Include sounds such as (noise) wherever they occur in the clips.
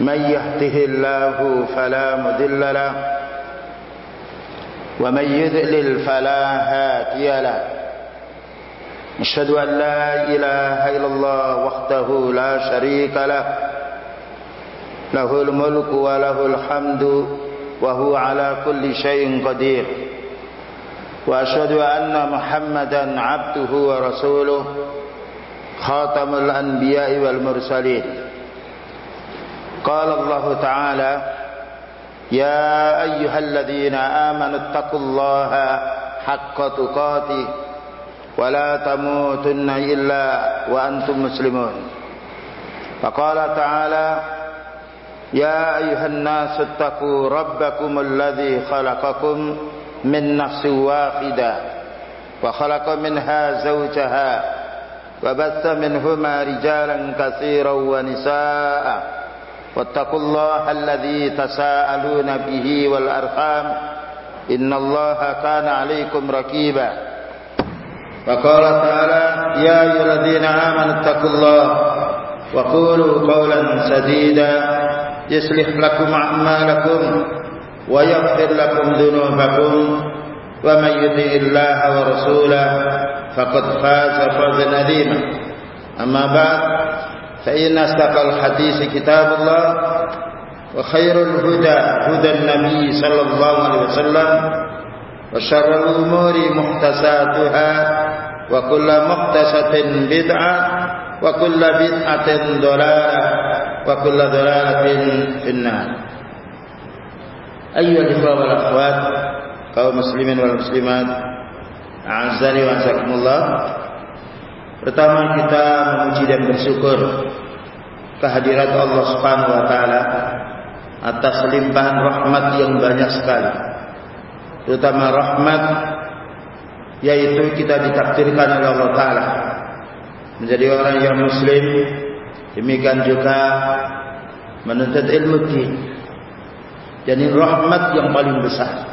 من يهده الله فلا مذل له ومن يذلل فلا هاتي له. نشهد أن لا إله إلا الله وحده لا شريك له له الملك وله الحمد وهو على كل شيء قدير. وأشهد أن محمدا عبده ورسوله خاتم الأنبياء والمرسلين. قال الله تعالى يا أيها الذين آمنوا اتقوا الله حق تقاته ولا تموتن إلا وأنتم مسلمون. فقال تعالى يا أيها الناس اتقوا ربكم الذي خلقكم من نفس واحدة وخلق منها زوجها وبث منهما رجالا كثيرا ونساء واتقوا الله الذي تساءلون به والأرحام إن الله كان عليكم ركيبا. وقال تعالى يا أيها الذين آمنوا اتقوا الله وقولوا قولا سديدا يصلح لكم أعمالكم ويغفر لكم ذنوبكم ومن يطع الله ورسوله فقد فاز فوزا عظيما. أما بعد فإن أصدق الحديث كتاب الله وخير الهدى هدى النبي صلى الله عليه وسلم وشر الأمور محدثاتها وكل محدثة بدعة وكل بدعة ضلالة وكل ضلالة في النار أيها الإخوة والأخوات kaum muslimin wal muslimat azani wa azakumullah pertama kita memuji dan bersyukur kehadirat Allah Subhanahu wa taala atas limpahan rahmat yang banyak sekali. Terutama rahmat yaitu kita ditakdirkan oleh Allah taala. Menjadi orang yang muslim demikian juga menuntut ilmu din. Ini rahmat yang paling besar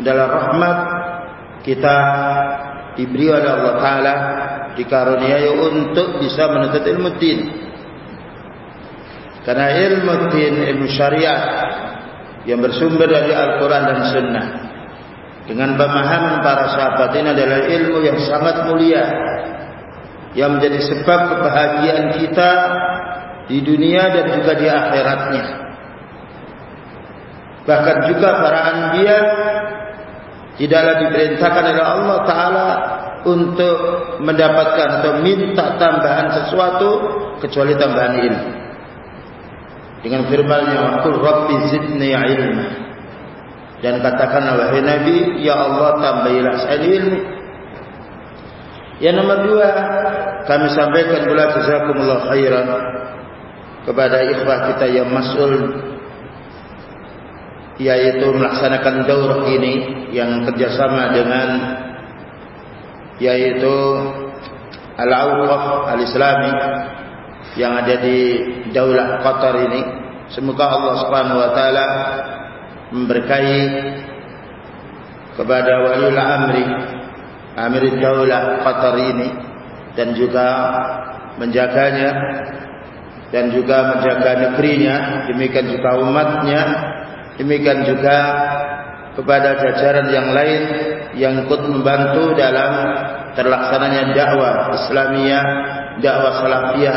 adalah rahmat kita diberi oleh Allah Taala dikaruniai untuk bisa menuntut ilmu din. Karena ilmu din, ilmu syariat yang bersumber dari Al-Quran dan Sunnah dengan pemahaman para sahabat ini adalah ilmu yang sangat mulia yang menjadi sebab kebahagiaan kita di dunia dan juga di akhiratnya. Bahkan juga para anbiya tidaklah diperintahkan oleh Allah Taala untuk mendapatkan atau minta tambahan sesuatu kecuali tambahan ilmu. Dengan firman-Nya, "Qul rabbi zidni ilma." Dan katakanlah wahai Nabi, ya Allah tambahilah saya ilmu. Yang nomor dua, kami sampaikan pula jazakumullah khairan kepada ikhwah kita yang mas'ul yaitu melaksanakan daurah ini yang kerjasama dengan yaitu Al-Awqaf Al-Islami yang ada di Daulah Qatar ini. Semoga Allah Subhanahu wa taala memberkahi kepada waliul amri Amir Daulah Qatar ini dan juga menjaganya dan juga menjaga negerinya demikian juga umatnya Demikian juga kepada jajaran yang lain yang ikut membantu dalam terlaksananya dakwah Islamiyah, dakwah Salafiyah,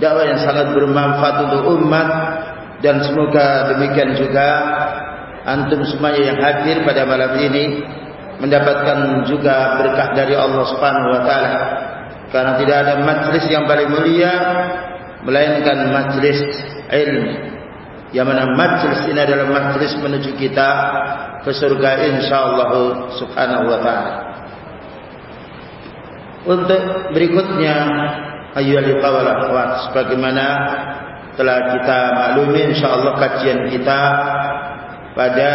dakwah yang sangat bermanfaat untuk umat dan semoga demikian juga antum semuanya yang hadir pada malam ini mendapatkan juga berkah dari Allah Subhanahu wa taala. Karena tidak ada majlis yang paling mulia melainkan majlis ilmu yang mana majlis ini adalah majlis menuju kita ke surga insyaallah subhanahu wa taala. Untuk berikutnya ayyuhal ikhwah sebagaimana telah kita maklumi insyaallah kajian kita pada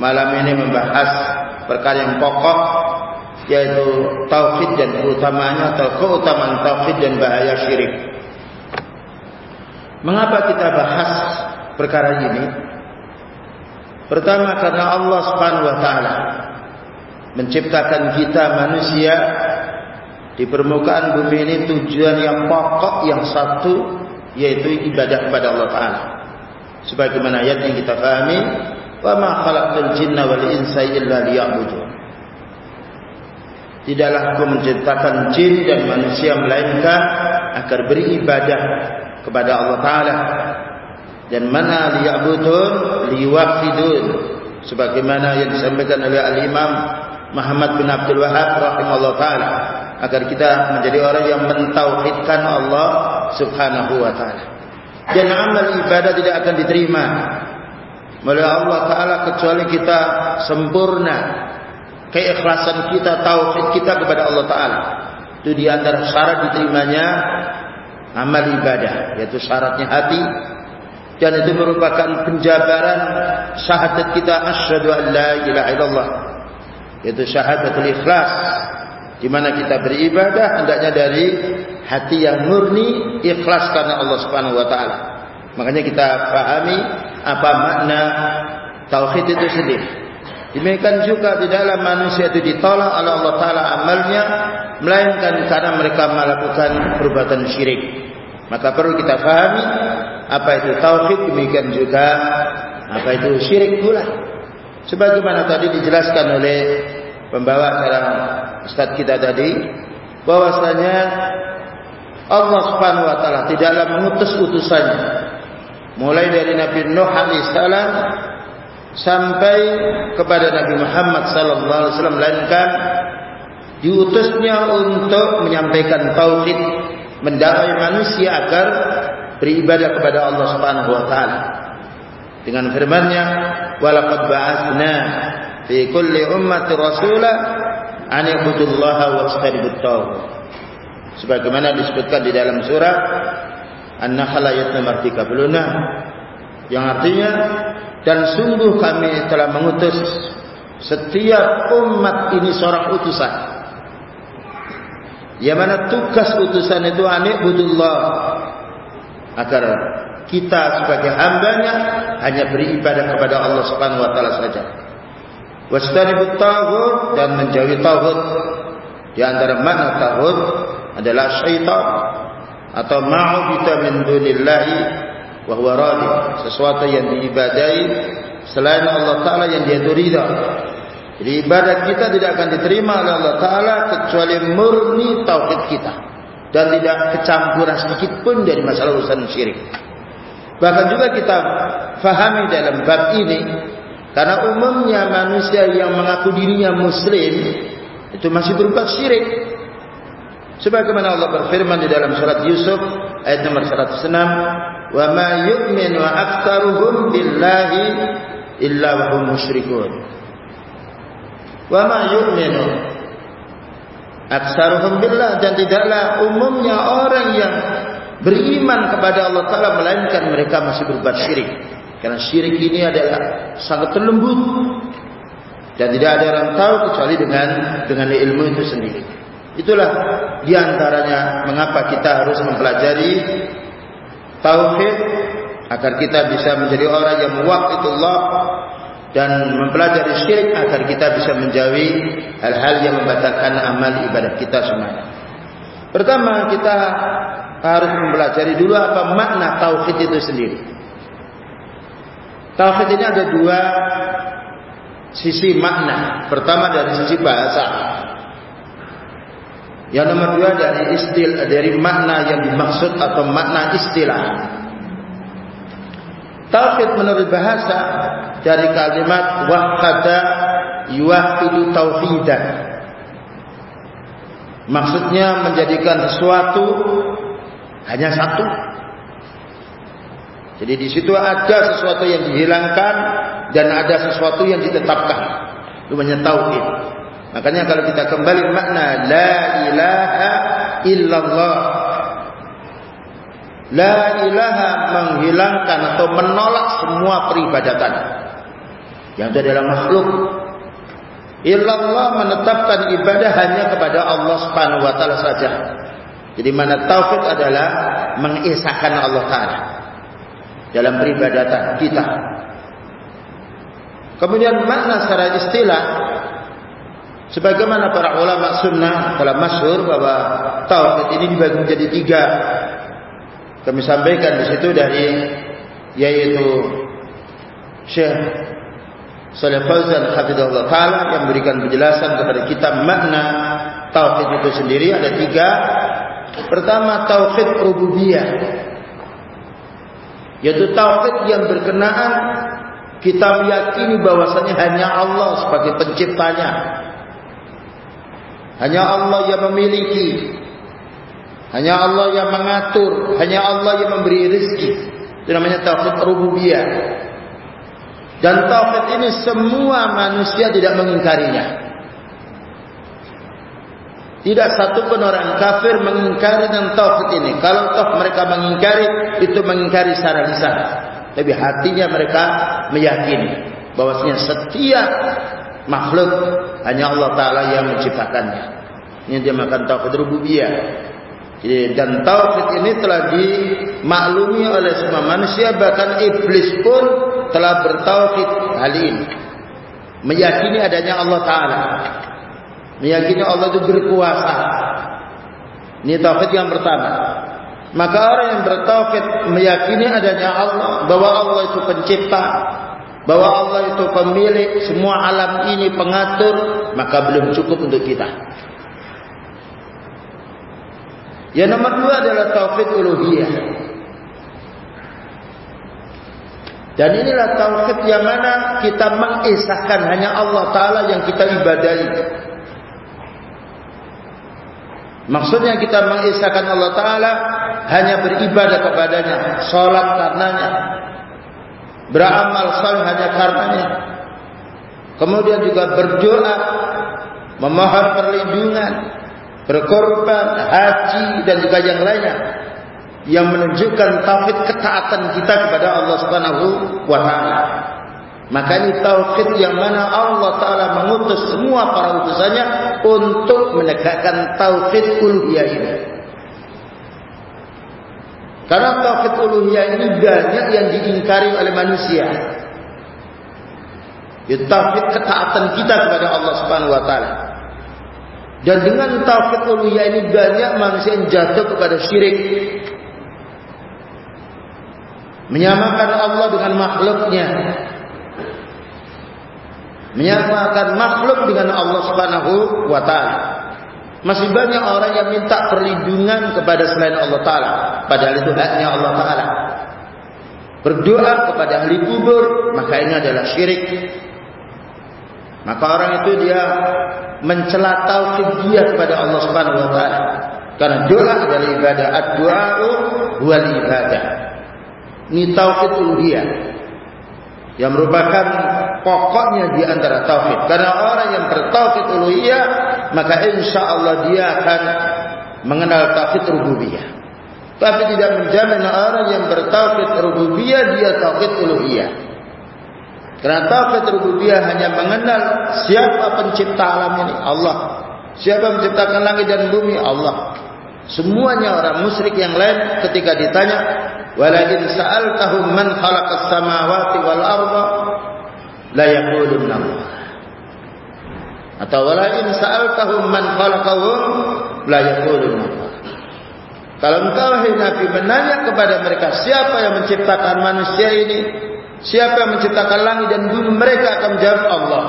malam ini membahas perkara yang pokok yaitu tauhid dan keutamanya atau keutamaan tauhid dan bahaya syirik. Mengapa kita bahas perkara ini? Pertama karena Allah Subhanahu wa taala menciptakan kita manusia di permukaan bumi ini tujuan yang pokok yang satu yaitu ibadah kepada Allah taala. Sebagaimana ayat yang kita pahami, "Wa ma khalaqtul jinna wal insa illa liya'budun." Tidaklah aku menciptakan jin dan manusia melainkan agar beribadah kepada Allah Taala. Dan mana liya'budun liwaqidun. Sebagaimana yang disampaikan oleh Al-Imam Muhammad bin Abdul Wahab rahimahullah taala agar kita menjadi orang yang mentauhidkan Allah Subhanahu wa taala. Dan amal ibadah tidak akan diterima oleh Allah taala kecuali kita sempurna keikhlasan kita, tauhid kita kepada Allah Taala. Itu di antara syarat diterimanya amal ibadah, yaitu syaratnya hati. Dan itu merupakan penjabaran syahadat kita asyhadu an la ilaha illallah. Yaitu syahadatul ikhlas di mana kita beribadah hendaknya dari hati yang murni ikhlas karena Allah Subhanahu wa taala. Makanya kita pahami apa makna tauhid itu sendiri. Demikian juga di dalam manusia itu ditolak oleh Allah Taala amalnya, melainkan karena mereka melakukan perbuatan syirik. Maka perlu kita fahami apa itu tauhid, demikian juga apa itu syirik pula. Sebagaimana tadi dijelaskan oleh pembawa acara Ustaz kita tadi, bahwasanya Allah Subhanahu Wa Taala tidaklah mengutus utusannya, mulai dari Nabi Nuh alaihissalam sampai kepada Nabi Muhammad sallallahu alaihi wasallam melainkan diutusnya untuk menyampaikan tauhid mendakwai manusia agar beribadah kepada Allah Subhanahu wa taala. Dengan firman-Nya walaqad ba'atsna fi kulli ummati rasula an ibudullaha wastadibut tauhid sebagaimana disebutkan di dalam surah An-Nahl ayat nomor 36 yang artinya dan sungguh kami telah mengutus setiap umat ini seorang utusan. Yang mana tugas utusan itu anik budullah agar kita sebagai hambanya hanya beribadah kepada Allah Subhanahu Wa Taala saja. Wastanibut tauhid dan menjauhi tauhid. Di antara makna tauhid adalah syaitan atau ma'ubita min dunillahi wahwa radi sesuatu yang diibadai selain Allah Taala yang dia ridha. Jadi ibadat kita tidak akan diterima oleh Allah Taala kecuali murni tauhid kita dan tidak kecampuran sedikit pun dari masalah urusan syirik. Bahkan juga kita fahami dalam bab ini karena umumnya manusia yang mengaku dirinya muslim itu masih berbuat syirik. Sebagaimana Allah berfirman di dalam surat Yusuf ayat nomor 106 wa ma yu'minu aktsaruhum billahi illa wa hum musyrikun wa ma yu'minu aktsaruhum billah dan tidaklah umumnya orang yang beriman kepada Allah taala melainkan mereka masih berbuat syirik karena syirik ini adalah sangat terlembut dan tidak ada orang tahu kecuali dengan dengan ilmu itu sendiri itulah diantaranya mengapa kita harus mempelajari tauhid agar kita bisa menjadi orang yang muwahhidullah dan mempelajari syirik agar kita bisa menjauhi hal-hal yang membatalkan amal ibadah kita semuanya. Pertama kita harus mempelajari dulu apa makna tauhid itu sendiri. Tauhid ini ada dua sisi makna. Pertama dari sisi bahasa. Yang nomor dua dari istil dari makna yang dimaksud atau makna istilah. Tauhid menurut bahasa dari kalimat wahada yuwahidu tauhidan. Maksudnya menjadikan sesuatu hanya satu. Jadi di situ ada sesuatu yang dihilangkan dan ada sesuatu yang ditetapkan. Itu namanya tauhid. Makanya kalau kita kembali makna la ilaha illallah La ilaha menghilangkan atau menolak semua peribadatan. Yang itu adalah makhluk. Illallah menetapkan ibadah hanya kepada Allah subhanahu wa ta'ala saja. Jadi mana tauhid adalah mengisahkan Allah Ta'ala. Dalam peribadatan kita. Kemudian makna secara istilah sebagaimana para ulama sunnah telah masyhur bahwa tauhid ini dibagi menjadi tiga. Kami sampaikan di situ dari yaitu Syekh Saleh Fauzan Hafizahullah Ta'ala yang memberikan penjelasan kepada kita makna tauhid itu sendiri ada tiga. Pertama tauhid rububiyah. Yaitu tauhid yang berkenaan kita meyakini bahwasanya hanya Allah sebagai penciptanya. Hanya Allah yang memiliki. Hanya Allah yang mengatur, hanya Allah yang memberi rezeki. Itu namanya tauhid rububiyah. Dan tauhid ini semua manusia tidak mengingkarinya. Tidak satu pun orang kafir mengingkari tentang tauhid ini. Kalau toh mereka mengingkari, itu mengingkari secara lisan. Tapi hatinya mereka meyakini bahwasanya setiap makhluk hanya Allah Taala yang menciptakannya. Ini dia makan tauhid rububiyah. Jadi dan tauhid ini telah dimaklumi oleh semua manusia bahkan iblis pun telah bertauhid hal ini. Meyakini adanya Allah Taala. Meyakini Allah itu berkuasa. Ini tauhid yang pertama. Maka orang yang bertauhid meyakini adanya Allah, bahwa Allah itu pencipta, bahwa Allah itu pemilik semua alam ini pengatur, maka belum cukup untuk kita. Yang nomor dua adalah tauhid uluhiyah. Dan inilah tauhid yang mana kita mengisahkan hanya Allah Taala yang kita ibadahi. Maksudnya kita mengisahkan Allah Ta'ala hanya beribadah kepadanya. Sholat karenanya. Beramal salih hanya karenanya. Kemudian juga berdoa. Memohon perlindungan. Berkorban, haji dan juga yang lainnya. Yang menunjukkan tauhid ketaatan kita kepada Allah Subhanahu taala. Maka ini tauhid yang mana Allah Ta'ala mengutus semua para utusannya untuk menegakkan tauhid uluhiyah ini. Karena tauhid uluhiyah ini banyak yang diingkari oleh manusia. Itu tauhid ketaatan kita kepada Allah Subhanahu Wa Ta'ala. Dan dengan tauhid uluhiyah ini banyak manusia yang jatuh kepada syirik. Menyamakan Allah dengan makhluknya menyamakan makhluk dengan Allah Subhanahu wa taala. Masih banyak orang yang minta perlindungan kepada selain Allah taala, padahal itu haknya Allah taala. Berdoa kepada ahli kubur, maka ini adalah syirik. Maka orang itu dia mencela tauhid dia kepada Allah Subhanahu wa taala. Karena doa adalah ibadah, ad-du'a huwa ibadah. Ini tauhid uluhiyah yang merupakan pokoknya di antara tauhid. Karena orang yang bertauhid uluhiyah, maka insya Allah dia akan mengenal tauhid rububiyah. Tapi tidak menjamin orang yang bertauhid rububiyah dia tauhid uluhiyah. Karena tauhid rububiyah hanya mengenal siapa pencipta alam ini, Allah. Siapa menciptakan langit dan bumi, Allah. Semuanya orang musyrik yang lain ketika ditanya, "Walakin sa'altahum man khalaqas samawati wal arda?" La yaqulun. Atau walakin sa'altahum man khalaqahum la yaqulun. Kalau engkau hai Nabi menanya kepada mereka siapa yang menciptakan manusia ini, siapa yang menciptakan langit dan bumi, mereka akan menjawab Allah.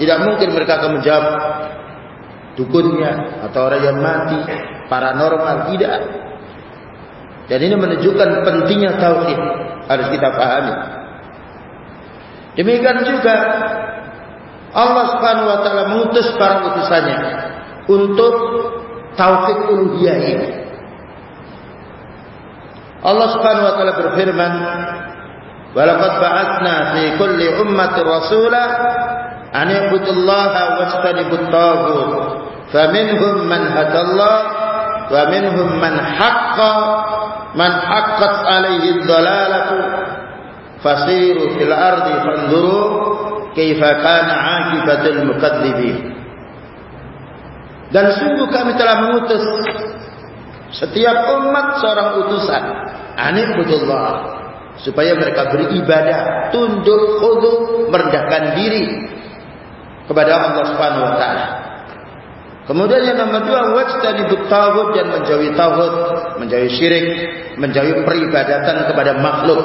Tidak mungkin mereka akan menjawab dukunnya atau orang yang mati paranormal tidak. Dan ini menunjukkan pentingnya tauhid harus kita pahami. Demikian juga Allah Subhanahu wa taala mengutus para utusannya untuk tauhid uluhiyah ini. Allah Subhanahu wa taala berfirman, "Wa laqad ba'atsna fi kulli ummatin rasula an ibudullaha wastanibu at-taghut." Faminhum man hadallahu wa minhum man haqqa man haqqat alaihi dhalalatu fasiru fil ardi fanzuru kaifa kana aqibatul mukadzibin dan sungguh kami telah mengutus setiap umat seorang utusan anibudullah supaya mereka beribadah tunduk khudu merendahkan diri kepada Allah Subhanahu wa taala Kemudian yang nomor dua wajtanibut tauhid dan menjauhi tauhid, menjauhi syirik, menjauhi peribadatan kepada makhluk.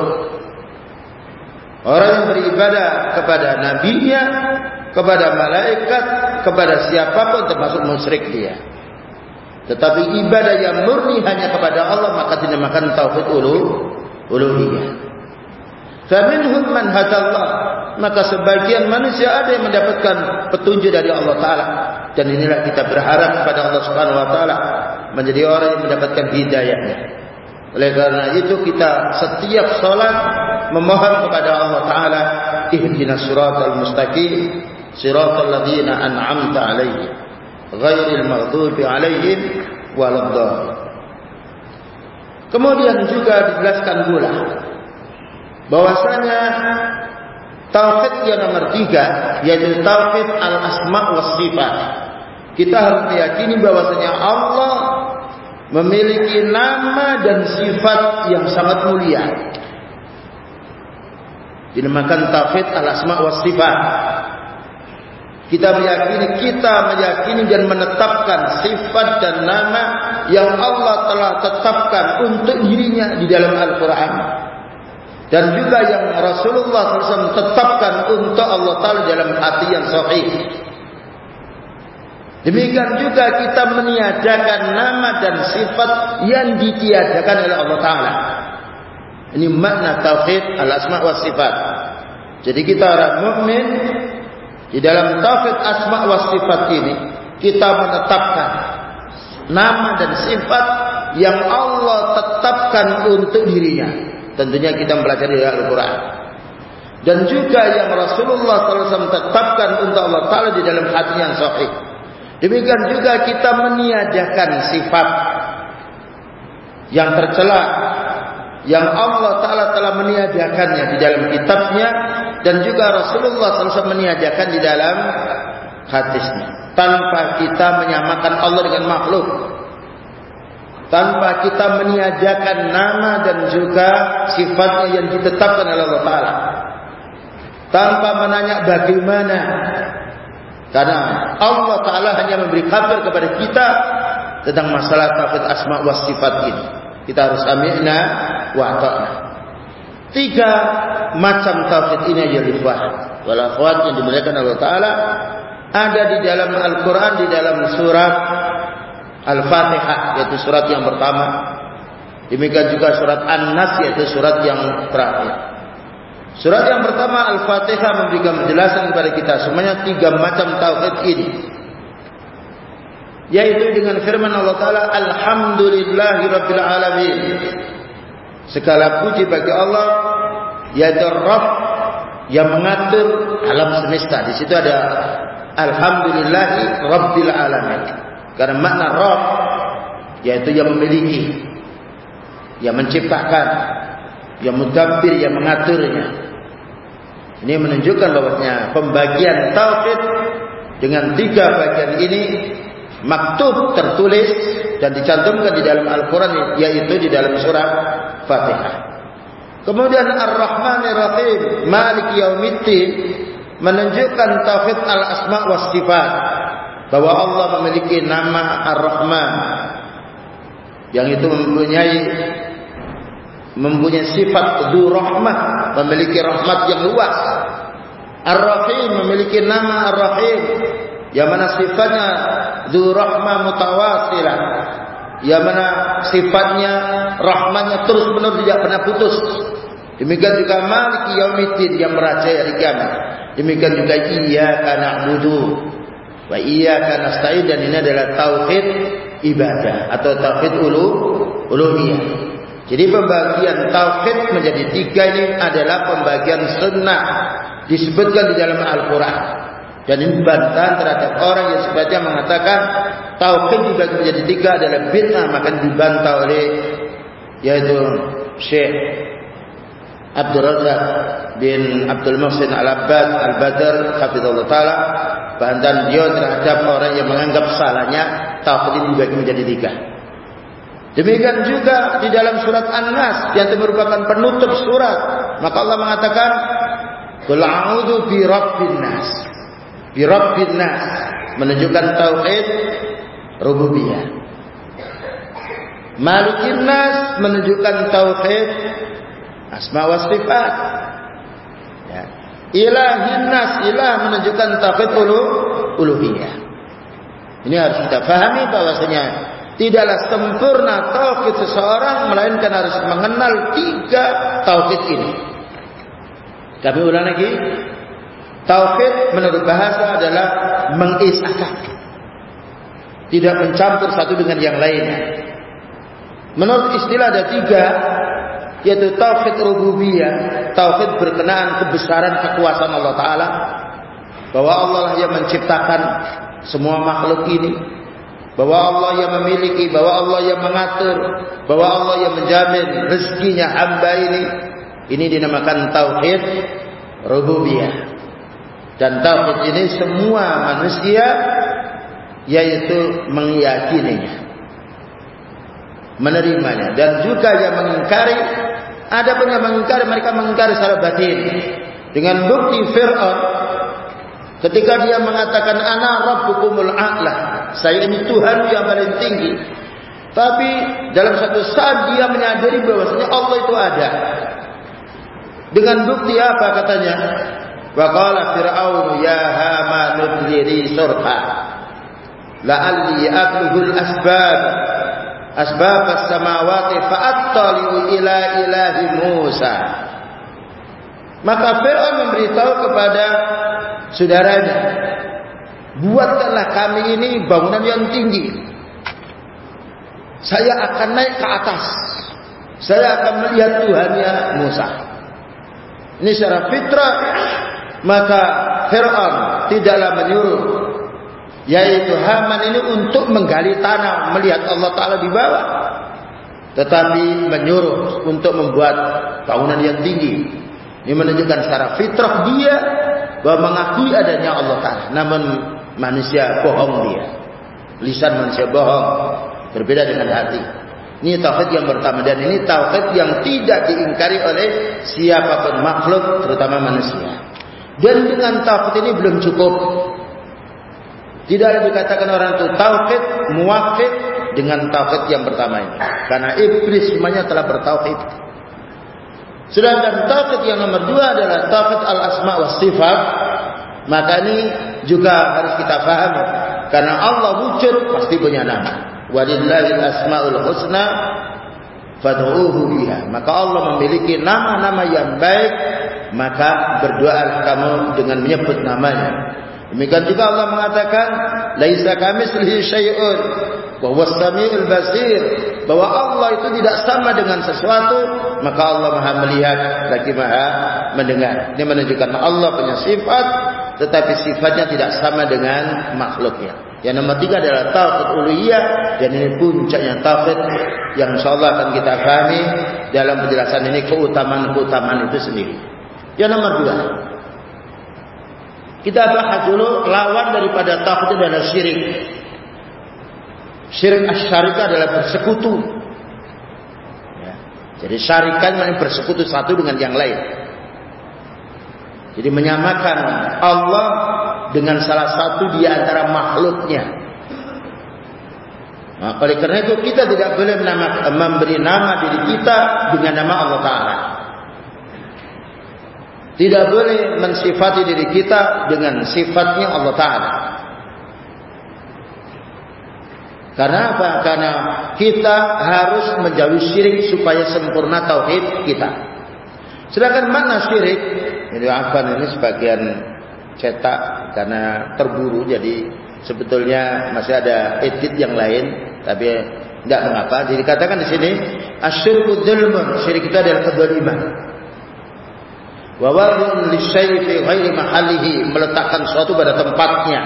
Orang yang beribadah kepada nabinya, kepada malaikat, kepada siapapun termasuk musyrik dia. Tetapi ibadah yang murni hanya kepada Allah maka dinamakan tauhid ulu uluhiyah. Faminhum man hadallah, maka sebagian manusia ada yang mendapatkan petunjuk dari Allah taala dan inilah kita berharap kepada Allah Subhanahu wa taala menjadi orang yang mendapatkan hidayahnya. Oleh karena itu kita setiap salat memohon kepada Allah taala ihdinas siratal mustaqim siratal ladzina an'amta 'alaihim ghairil maghdubi 'alaihim waladdallin. Kemudian juga dijelaskan pula bahwasanya tauhid yang nomor tiga yaitu tauhid al asma wa sifat kita harus meyakini bahwasanya Allah memiliki nama dan sifat yang sangat mulia dinamakan tauhid al asma wa sifat kita meyakini kita meyakini dan menetapkan sifat dan nama yang Allah telah tetapkan untuk dirinya di dalam Al-Quran dan juga yang Rasulullah SAW tetapkan untuk Allah Taala dalam hati yang sahih. Demikian juga kita meniadakan nama dan sifat yang ditiadakan oleh Allah Taala. Ini makna tauhid al-asma wa sifat. Jadi kita orang mukmin di dalam tauhid asma wa sifat ini kita menetapkan nama dan sifat yang Allah tetapkan untuk dirinya tentunya kita mempelajari dari Al-Quran. Dan juga yang Rasulullah SAW tetapkan untuk Allah Ta'ala di dalam hati yang sahih. Demikian juga kita meniadakan sifat yang tercela yang Allah Ta'ala telah meniadakannya di dalam kitabnya dan juga Rasulullah SAW meniadakan di dalam hadisnya. Tanpa kita menyamakan Allah dengan makhluk. Tanpa kita meniadakan nama dan juga sifatnya yang ditetapkan oleh Allah Taala. Tanpa menanya bagaimana. Karena Allah Taala hanya memberi kabar kepada kita tentang masalah tauhid asma wa sifat ini. Kita harus aminna wa ta'na tiga macam tauhid ini yang difaham walaupun yang dimuliakan Allah Taala ada di dalam Al-Quran di dalam surat Al-Fatihah yaitu surat yang pertama. Demikian juga surat An-Nas yaitu surat yang terakhir. Surat yang pertama Al-Fatihah memberikan penjelasan kepada kita semuanya tiga macam tauhid ini. Yaitu dengan firman Allah Taala Alhamdulillahirabbil alamin. Segala puji bagi Allah yaitu Rabb yang mengatur alam semesta. Di situ ada Alhamdulillahirabbil alamin. Karena makna Rabb yaitu yang memiliki, yang menciptakan, yang mudabbir, yang mengaturnya. Ini menunjukkan bahwasanya pembagian tauhid dengan tiga bagian ini maktub tertulis dan dicantumkan di dalam Al-Quran yaitu di dalam surah Fatihah. Kemudian Ar-Rahmanir Rahim Malik Yaumiddin menunjukkan tauhid al-asma wa sifat. Bahwa Allah memiliki nama Ar-Rahman. Yang itu mempunyai mempunyai sifat dhu rahmah memiliki rahmat yang luas. Ar-Rahim memiliki nama Ar-Rahim yang mana sifatnya dhu rahmah mutawasilah yang mana sifatnya rahmatnya terus menerus tidak pernah putus demikian juga Maliki Yaumiddin yang merajai hari kiamat demikian juga Iyyaka na'budu Wa iyyaka nasta'in dan ini adalah tauhid ibadah atau tauhid ulu uluhiyah. Jadi pembagian tauhid menjadi tiga ini adalah pembagian sunnah disebutkan di dalam Al-Qur'an. Dan ini bantahan terhadap orang yang sebenarnya mengatakan tauhid dibagi menjadi tiga adalah bid'ah maka dibantah oleh yaitu Syekh Abdul Razak bin Abdul Muhsin Al-Abbad Al-Badr Hafizullah Ta'ala Bantuan dia terhadap orang yang menganggap salahnya Tauhid ini dibagi menjadi tiga Demikian juga di dalam surat An-Nas Yang merupakan penutup surat Maka Allah mengatakan Qul a'udzu bi rabbin nas. Bi rabbin nas menunjukkan tauhid rububiyah. Malikin nas menunjukkan tauhid asma wa sifat. Ya. Ilahin nas ilah menunjukkan tauhid ulu, uluhiyah. Ini harus kita fahami bahwasanya tidaklah sempurna tauhid seseorang melainkan harus mengenal tiga tauhid ini. Kami ulang lagi. Tauhid menurut bahasa adalah mengisahkan. Tidak mencampur satu dengan yang lainnya. Menurut istilah ada tiga. Yaitu Tauhid Rububiyah. Tauhid berkenaan kebesaran kekuasaan Allah Ta'ala. Bahwa Allah lah yang menciptakan semua makhluk ini. Bahwa Allah yang memiliki. Bahwa Allah yang mengatur. Bahwa Allah yang menjamin rezekinya hamba ini. Ini dinamakan tauhid rububiyah. Dan tauhid ini semua manusia yaitu meyakininya. Menerimanya dan juga yang mengingkari ada pun yang mengingkari mereka mengingkari secara batin. Dengan bukti Firaun ketika dia mengatakan ana rabbukumul a'la, saya ini Tuhan yang paling tinggi. Tapi dalam satu saat dia menyadari bahwasanya Allah itu ada. Dengan bukti apa katanya? Wa qala fir'aun ya Haman udliri surha. La'alli aqluhul asbab. Asbab as-samawati fa'attali'u ila ilahi Musa. Maka Fir'aun memberitahu kepada saudaranya, buatkanlah kami ini bangunan yang tinggi. Saya akan naik ke atas. Saya akan melihat Tuhannya Musa. Ini secara fitrah maka Fir'aun tidaklah menyuruh yaitu Haman ini untuk menggali tanah melihat Allah Taala di bawah. Tetapi menyuruh untuk membuat bangunan yang tinggi. Ini menunjukkan secara fitrah dia bahwa mengakui adanya Allah Taala. Namun manusia bohong dia. Lisan manusia bohong. Berbeda dengan hati. Ini tauhid yang pertama. Dan ini tauhid yang tidak diingkari oleh siapapun makhluk terutama manusia. Dan dengan tauhid ini belum cukup. Tidak ada dikatakan orang itu tauhid muwahhid dengan tauhid yang pertama ini. Karena iblis semuanya telah bertauhid. Sedangkan tauhid yang nomor dua adalah tauhid al-asma wa sifat. Maka ini juga harus kita pahami. Karena Allah wujud pasti punya nama walillahil asmaul husna fad'uuhu biha maka Allah memiliki nama-nama yang baik maka berdoalah kamu dengan menyebut namanya. Demikian juga Allah mengatakan laisa kamitslihi syai'un. Wa huwas samiul basir bahwa Allah itu tidak sama dengan sesuatu maka Allah Maha melihat lagi Maha mendengar. Ini menunjukkan Allah punya sifat tetapi sifatnya tidak sama dengan makhluknya. Yang nomor tiga adalah tauhid uluhiyah dan ini puncaknya tauhid yang insyaallah akan kita pahami dalam penjelasan ini keutamaan-keutamaan itu sendiri. Yang nomor dua. Kita bahas dulu lawan daripada tauhid adalah syirik. Syirik asyarika adalah bersekutu. Ya. Jadi syarikat mana bersekutu satu dengan yang lain. Jadi menyamakan Allah dengan salah satu di antara makhluknya. Nah, oleh kerana itu kita tidak boleh menama, memberi nama diri kita dengan nama Allah Taala. Tidak boleh mensifati diri kita dengan sifatnya Allah Taala. Karena apa? Karena kita harus menjauhi syirik supaya sempurna tauhid kita. Sedangkan mana syirik? Ini apa ini sebagian cetak karena terburu jadi sebetulnya masih ada edit yang lain tapi tidak mengapa jadi katakan di sini asyirku dzulmun syirik itu adalah kedzaliman wa wad'un lisyai' fi ghairi mahallihi meletakkan sesuatu pada tempatnya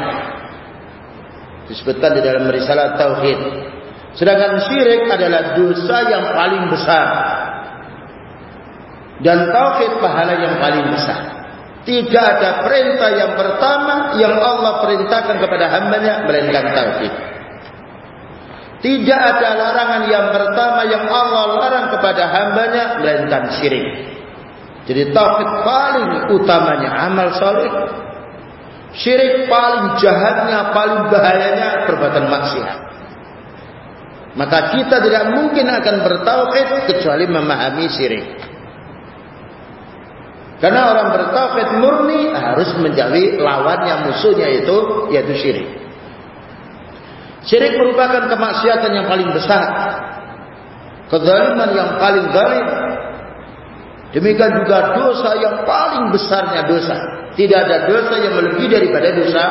disebutkan di dalam risalah tauhid Sedangkan syirik adalah dosa yang paling besar. Dan tauhid pahala yang paling besar. Tidak ada perintah yang pertama yang Allah perintahkan kepada hambanya melainkan tauhid. Tidak ada larangan yang pertama yang Allah larang kepada hambanya melainkan syirik. Jadi tauhid paling utamanya amal soleh. Syirik paling jahatnya, paling bahayanya perbuatan maksiat. Maka kita tidak mungkin akan bertauhid kecuali memahami syirik. Karena orang bertauhid murni harus menjauhi lawannya musuhnya itu yaitu syirik. Syirik merupakan kemaksiatan yang paling besar. Kezaliman yang paling zalim. Demikian juga dosa yang paling besarnya dosa. Tidak ada dosa yang melebihi daripada dosa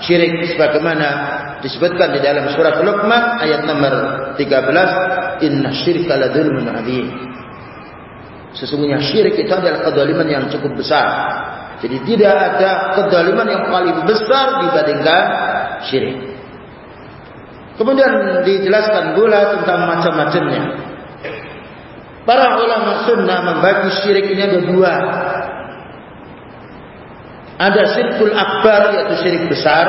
syirik. Sebagaimana disebutkan di dalam surat Luqman ayat nomor 13 inna syirka ladzulmun adzim sesungguhnya syirik itu adalah kedzaliman yang cukup besar. Jadi tidak ada kedzaliman yang paling besar dibandingkan syirik. Kemudian dijelaskan pula tentang macam-macamnya para ulama sunnah membagi syirik ini ada dua ada syirkul akbar yaitu syirik besar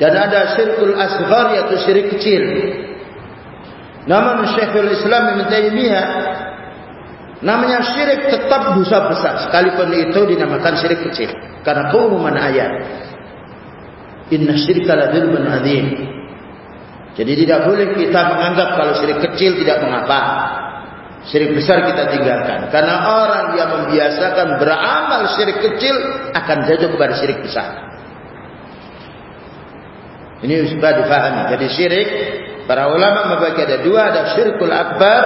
dan ada syirkul asghar yaitu syirik kecil. Namun Syekhul Islam Ibn Taymiyah namanya syirik tetap dosa besar sekalipun itu dinamakan syirik kecil karena keumuman ayat. Inna syirka la dzulmun adzim. Jadi tidak boleh kita menganggap kalau syirik kecil tidak mengapa. Syirik besar kita tinggalkan. Karena orang yang membiasakan beramal syirik kecil akan jatuh kepada syirik besar. Ini sudah difahami. Jadi syirik, para ulama membagi ada dua. Ada syirkul akbar.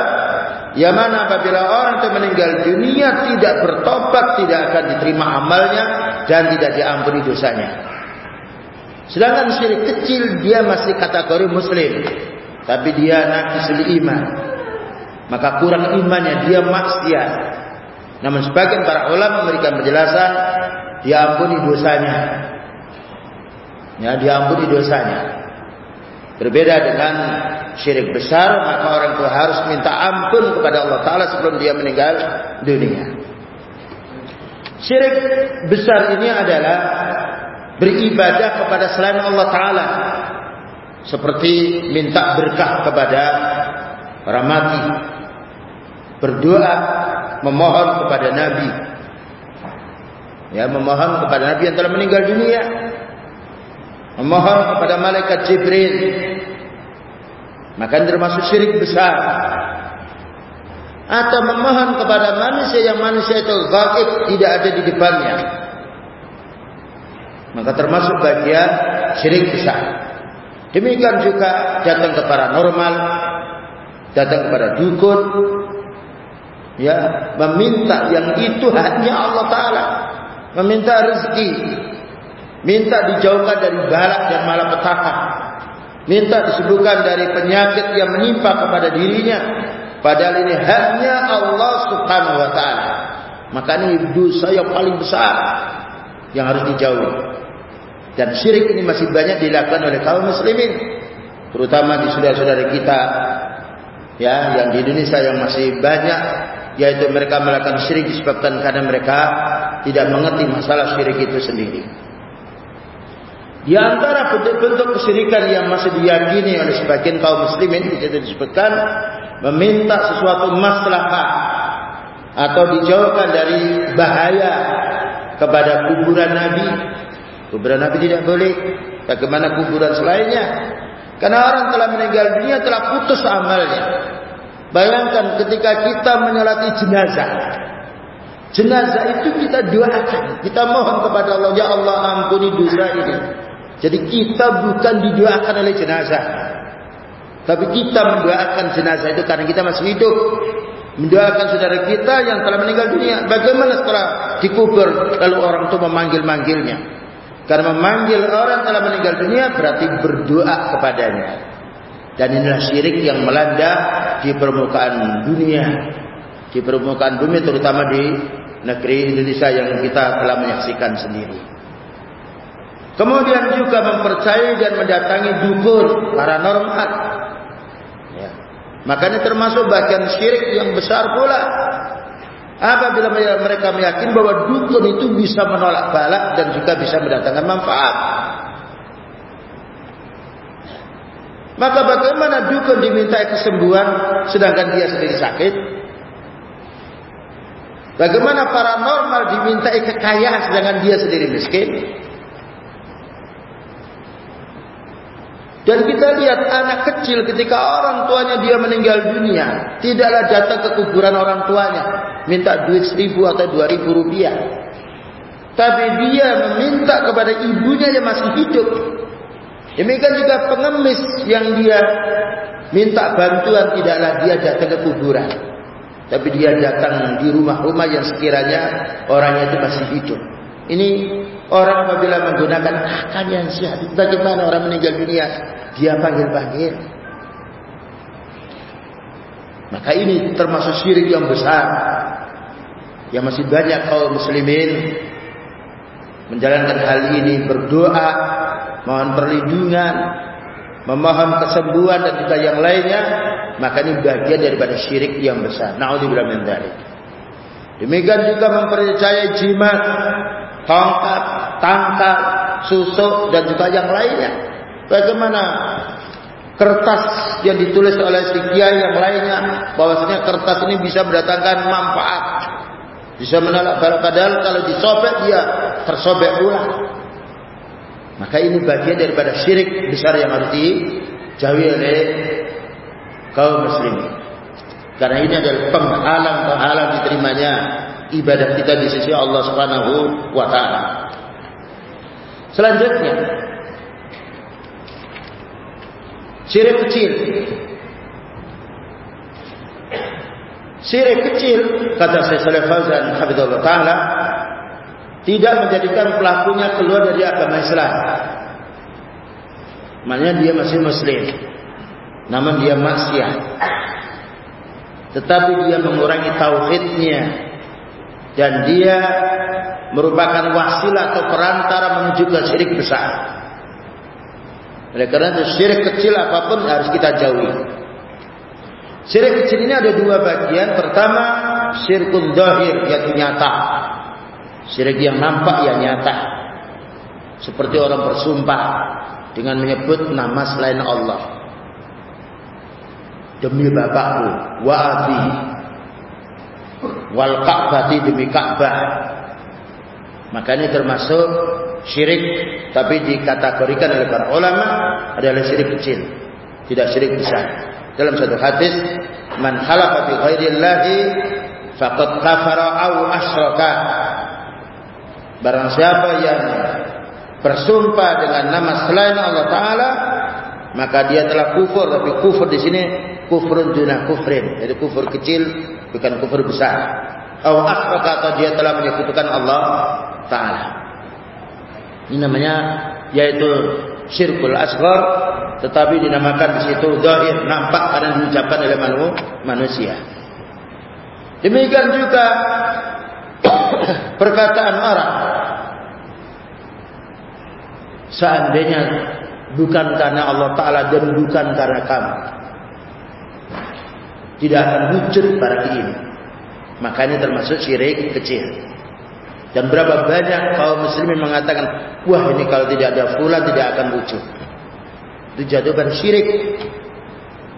Yang mana apabila orang itu meninggal dunia tidak bertobat, tidak akan diterima amalnya. Dan tidak diampuni dosanya. Sedangkan syirik kecil, dia masih kategori muslim. Tapi dia nakisul iman. Maka kurang imannya, dia maksiat. Namun sebagian para ulama memberikan penjelasan, diampuni dosanya ya diampuni dosanya. Berbeda dengan syirik besar, maka orang itu harus minta ampun kepada Allah Taala sebelum dia meninggal dunia. Syirik besar ini adalah beribadah kepada selain Allah Taala, seperti minta berkah kepada orang mati, berdoa, memohon kepada Nabi, ya memohon kepada Nabi yang telah meninggal dunia, memohon kepada malaikat Jibril. Maka termasuk syirik besar. Atau memohon kepada manusia yang manusia itu gaib tidak ada di depannya maka termasuk bagian syirik besar demikian juga datang ke paranormal datang kepada dukun ya meminta yang itu hanya Allah taala meminta rezeki Minta dijauhkan dari balak dan malapetaka. Minta disembuhkan dari penyakit yang menimpa kepada dirinya. Padahal ini hanya Allah subhanahu wa ta'ala. Maka ini dosa yang paling besar. Yang harus dijauhi. Dan syirik ini masih banyak dilakukan oleh kaum muslimin. Terutama di saudara-saudara kita. ya Yang di Indonesia yang masih banyak. Yaitu mereka melakukan syirik disebabkan karena mereka tidak mengerti masalah syirik itu sendiri. Di antara bentuk-bentuk kesyirikan yang masih diyakini oleh sebagian kaum muslimin itu disebutkan meminta sesuatu maslahah atau dijauhkan dari bahaya kepada kuburan Nabi. Kuburan Nabi tidak boleh. Bagaimana kuburan selainnya? Karena orang telah meninggal dunia telah putus amalnya. Bayangkan ketika kita menyolati jenazah. Jenazah itu kita doakan. Kita mohon kepada Allah. Ya Allah ampuni dosa ini. Jadi kita bukan didoakan oleh jenazah. Tapi kita mendoakan jenazah itu karena kita masih hidup. Mendoakan saudara kita yang telah meninggal dunia. Bagaimana setelah dikubur lalu orang itu memanggil-manggilnya. Karena memanggil orang telah meninggal dunia berarti berdoa kepadanya. Dan inilah syirik yang melanda di permukaan dunia. Di permukaan bumi terutama di negeri Indonesia yang kita telah menyaksikan sendiri. Kemudian juga mempercayai dan mendatangi dukun paranormal. Ya. Maka ini termasuk bagian syirik yang besar pula. Apabila mereka meyakini bahwa dukun itu bisa menolak balak dan juga bisa mendatangkan manfaat. Maka bagaimana dukun diminta kesembuhan sedangkan dia sendiri sakit? Bagaimana paranormal diminta kekayaan sedangkan dia sendiri miskin? Dan kita lihat anak kecil ketika orang tuanya dia meninggal dunia. Tidaklah datang ke kuburan orang tuanya. Minta duit seribu atau dua ribu rupiah. Tapi dia meminta kepada ibunya yang masih hidup. Demikian juga pengemis yang dia minta bantuan tidaklah dia datang ke kuburan. Tapi dia datang di rumah-rumah yang sekiranya orangnya itu masih hidup. Ini orang apabila menggunakan akal yang sehat. Bagaimana orang meninggal dunia? Dia panggil-panggil. Maka ini termasuk syirik yang besar. Yang masih banyak kaum muslimin menjalankan hal ini berdoa, mohon perlindungan, memohon kesembuhan dan juga yang lainnya, maka ini bagian daripada syirik yang besar. Nauzubillah min dzalik. Demikian juga mempercayai jimat, tongkat, tangkal, susuk dan juga yang lainnya. Bagaimana kertas yang ditulis oleh si kiai yang lainnya bahwasanya kertas ini bisa mendatangkan manfaat. Bisa menolak padahal kalau disobek dia tersobek pula. Maka ini bagian daripada syirik besar yang harus dijauhi oleh kaum muslimin. Karena ini adalah penghalang-penghalang diterimanya ibadah kita di sisi Allah Subhanahu wa taala. Selanjutnya syirik kecil. Syirik kecil kata Syekh Saleh Fauzan hafizallahu taala tidak menjadikan pelakunya keluar dari agama Islam. Maknanya dia masih muslim. Namun dia maksiat. Tetapi dia mengurangi tauhidnya dan dia merupakan wasilah atau perantara menuju ke syirik besar. Oleh karena itu syirik kecil apapun harus kita jauhi. Syirik kecil ini ada dua bagian. Pertama, syirkun zahir yaitu nyata. Syirik yang nampak yang nyata. Seperti orang bersumpah dengan menyebut nama selain Allah. Demi bapakku, wa abi, wal ka'bati demi Ka'bah. Maka ini termasuk syirik tapi dikategorikan oleh para ulama adalah syirik kecil, tidak syirik besar. Dalam satu hadis, man halafa bi ghairillahi faqad kafara aw asyraka. Barang siapa yang bersumpah dengan nama selain Allah taala, maka dia telah kufur tapi kufur di sini kufrun duna kufrin, jadi kufur kecil bukan kufur besar. Aw asyraka atau dia telah menyekutukan Allah taala. Ini namanya yaitu syirkul asghar tetapi dinamakan di situ zahir nampak karena diucapkan oleh manusia. Demikian juga (coughs) perkataan orang seandainya bukan karena Allah taala dan bukan karena kamu tidak akan wujud pada ini. Maka ini termasuk syirik kecil. Dan berapa banyak kaum muslimin mengatakan, wah ini kalau tidak ada fulan tidak akan wujud. Itu jatuh pada syirik.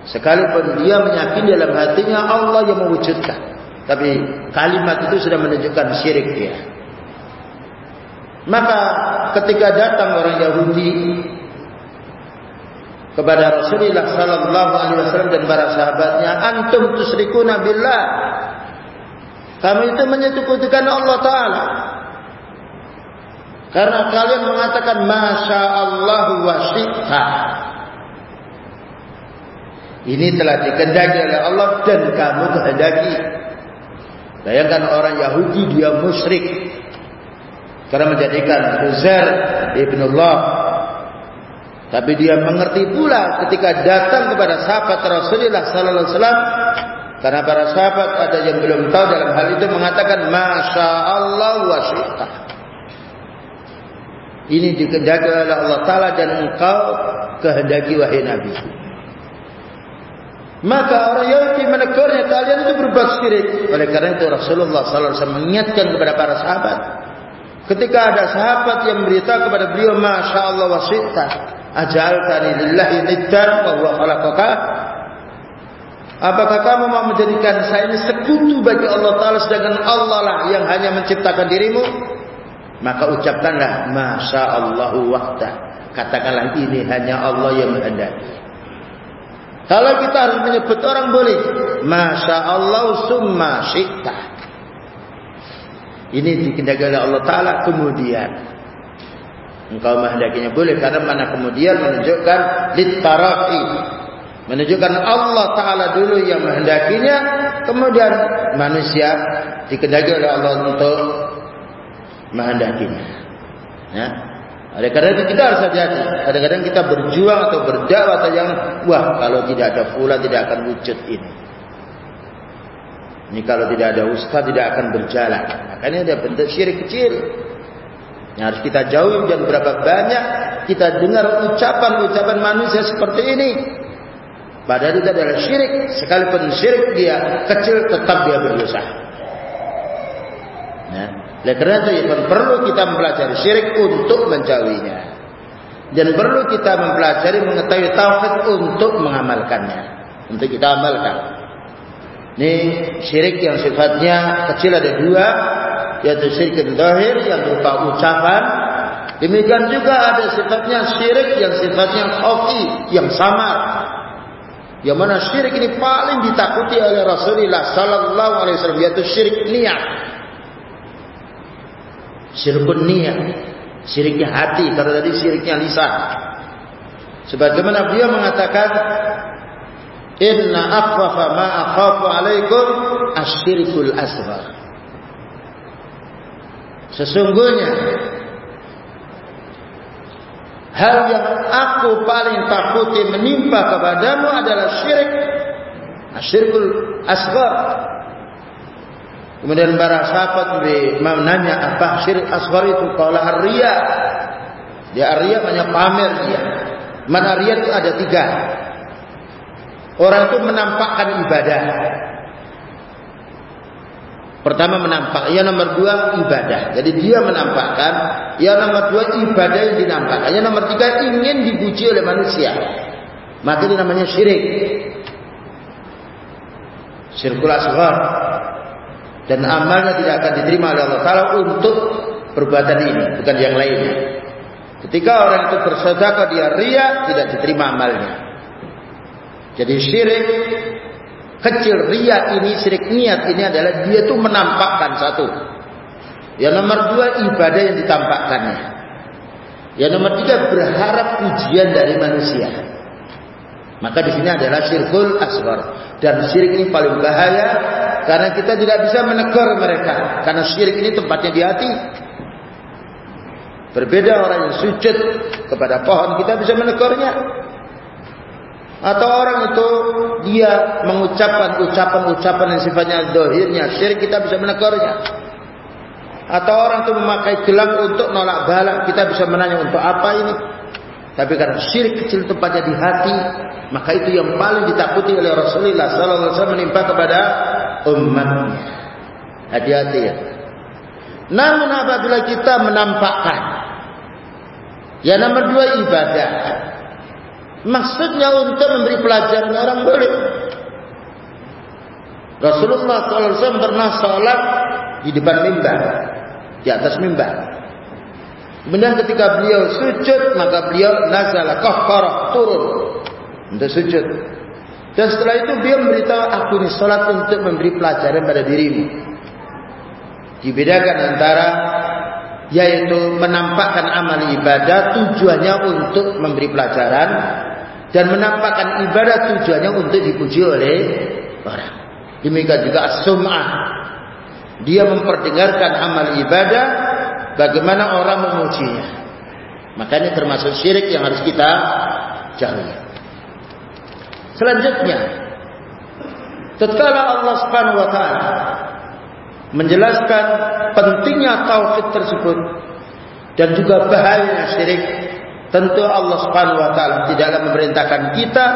Sekalipun dia meyakini dalam hatinya Allah yang mewujudkan. Tapi kalimat itu sudah menunjukkan syirik dia. Maka ketika datang orang Yahudi kepada Rasulullah sallallahu alaihi wasallam dan para sahabatnya, antum tusyrikuna billah kamu itu menyekutukan Allah Taala. Karena kalian mengatakan Masya Allah wa syikha. Ini telah dikendaki oleh Allah dan kamu kehendaki. Bayangkan orang Yahudi dia musyrik. Karena menjadikan Uzair ibn Allah. Tapi dia mengerti pula ketika datang kepada sahabat Rasulullah Sallallahu Alaihi Wasallam karena para sahabat ada yang belum tahu dalam hal itu mengatakan Masya Allah wa syaitan. Ini dikehendaki oleh Allah Taala dan engkau kehendaki wahai Nabi. Maka orang Yahudi menegurnya kalian itu berbuat syirik. Oleh karena itu Rasulullah Wasallam mengingatkan kepada para sahabat. Ketika ada sahabat yang beritahu kepada beliau, Masya Allah wasita, ajaltani lillahi niddan wa huwa khalaqaka. Apakah kamu mau menjadikan saya ini sekutu bagi Allah Taala sedangkan Allah lah yang hanya menciptakan dirimu? Maka ucapkanlah Masya Allahu wahda. Katakanlah ini hanya Allah yang menghendaki. Kalau kita harus menyebut orang boleh. Masya Allah summa syi'ta. Ini dikendaki oleh Allah Ta'ala kemudian. Engkau menghendakinya boleh. Karena mana kemudian menunjukkan litarafi. Menunjukkan Allah Ta'ala dulu yang menghendakinya. Kemudian manusia dikendaki oleh Allah untuk menghendakinya. Ya. Oleh karena itu kita harus hati-hati. Kadang-kadang kita berjuang atau berdakwah atau yang wah kalau tidak ada fulan tidak akan wujud ini. Ini kalau tidak ada ustaz tidak akan berjalan. Makanya ada bentuk syirik kecil. Yang harus kita jauhi dan berapa banyak kita dengar ucapan-ucapan manusia seperti ini. Padahal itu adalah syirik. Sekalipun syirik dia kecil tetap dia berdosa. Ya. Oleh kerana itu perlu kita mempelajari syirik untuk menjauhinya. Dan perlu kita mempelajari mengetahui tauhid untuk mengamalkannya. Untuk kita amalkan. Ini syirik yang sifatnya kecil ada dua. Yaitu syirik zahir yang berupa ucapan. Demikian juga ada sifatnya syirik yang sifatnya khafi. Yang samar. Yang mana syirik ini paling ditakuti oleh Rasulullah Sallallahu Alaihi Wasallam yaitu syirik niat. Syirkun niat. Syiriknya hati. Kalau tadi syiriknya lisan. Sebagaimana beliau mengatakan. Inna akhwafa ma akhwafu alaikum asyirikul asghar. Sesungguhnya. Hal yang aku paling takuti menimpa kepadamu adalah syirik. Asyirikul asghar. Kemudian para sahabat menanya apa syirik asghar itu? Qala ar-riya. Dia ar-riya banyak pamer dia. Mana riya itu ada tiga. Orang itu menampakkan ibadah. Pertama menampak, yang nomor dua ibadah. Jadi dia menampakkan, yang nomor dua ibadah yang dinampakkan. Yang nomor tiga ingin dipuji oleh manusia. Maka ini namanya syirik. Syirkul asghar dan amalnya tidak akan diterima oleh Allah Taala untuk perbuatan ini, bukan yang lainnya. Ketika orang itu bersedekah dia ria, tidak diterima amalnya. Jadi syirik kecil ria ini, syirik niat ini adalah dia itu menampakkan satu. Yang nomor dua ibadah yang ditampakkannya. Yang nomor tiga berharap pujian dari manusia. Maka di sini adalah syirkul asghar dan syirik ini paling bahaya karena kita tidak bisa menegur mereka. Karena syirik ini tempatnya di hati. Berbeda orang yang sujud kepada pohon, kita bisa menegurnya. Atau orang itu dia mengucapkan ucapan-ucapan yang sifatnya dohirnya, syirik kita bisa menegurnya. Atau orang itu memakai gelang untuk nolak balak, kita bisa menanya untuk apa ini. Tapi karena syirik kecil tempatnya di hati, maka itu yang paling ditakuti oleh Rasulullah sallallahu alaihi wasallam menimpa kepada umatnya. Hati-hati ya. Namun apabila kita menampakkan yang nomor dua ibadah. Maksudnya untuk memberi pelajaran orang boleh. Rasulullah SAW pernah sholat di depan mimbar. Di atas mimbar. Kemudian ketika beliau sujud, maka beliau nazala kahkarah turun untuk sujud. Dan setelah itu dia memberitahu aku ini sholat untuk memberi pelajaran pada dirimu. Dibedakan antara yaitu menampakkan amal ibadah tujuannya untuk memberi pelajaran dan menampakkan ibadah tujuannya untuk dipuji oleh orang. Demikian juga as-sum'ah. Dia memperdengarkan amal ibadah bagaimana orang memujinya. Makanya termasuk syirik yang harus kita jauhi. Selanjutnya, tatkala Allah Subhanahu wa taala menjelaskan pentingnya tauhid tersebut, dan juga bahaya syirik tentu Allah Subhanahu wa taala tidaklah memerintahkan kita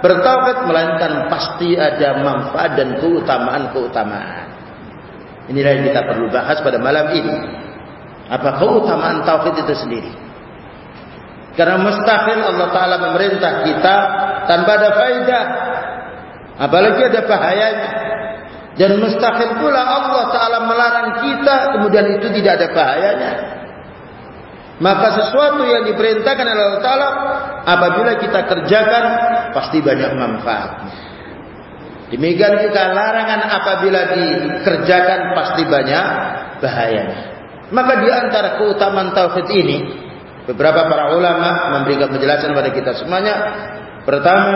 bertauhid melainkan pasti ada manfaat dan keutamaan-keutamaan. Inilah yang kita perlu bahas pada malam ini. Apa keutamaan tauhid itu sendiri? Karena mustahil Allah taala memerintah kita tanpa ada faedah. Apalagi ada bahayanya. Dan mustahil pula Allah taala melarang kita kemudian itu tidak ada bahayanya maka sesuatu yang diperintahkan oleh Allah taala apabila kita kerjakan pasti banyak manfaat demikian juga larangan apabila dikerjakan pasti banyak bahayanya. Maka di antara keutamaan tauhid ini beberapa para ulama memberikan penjelasan kepada kita semuanya. Pertama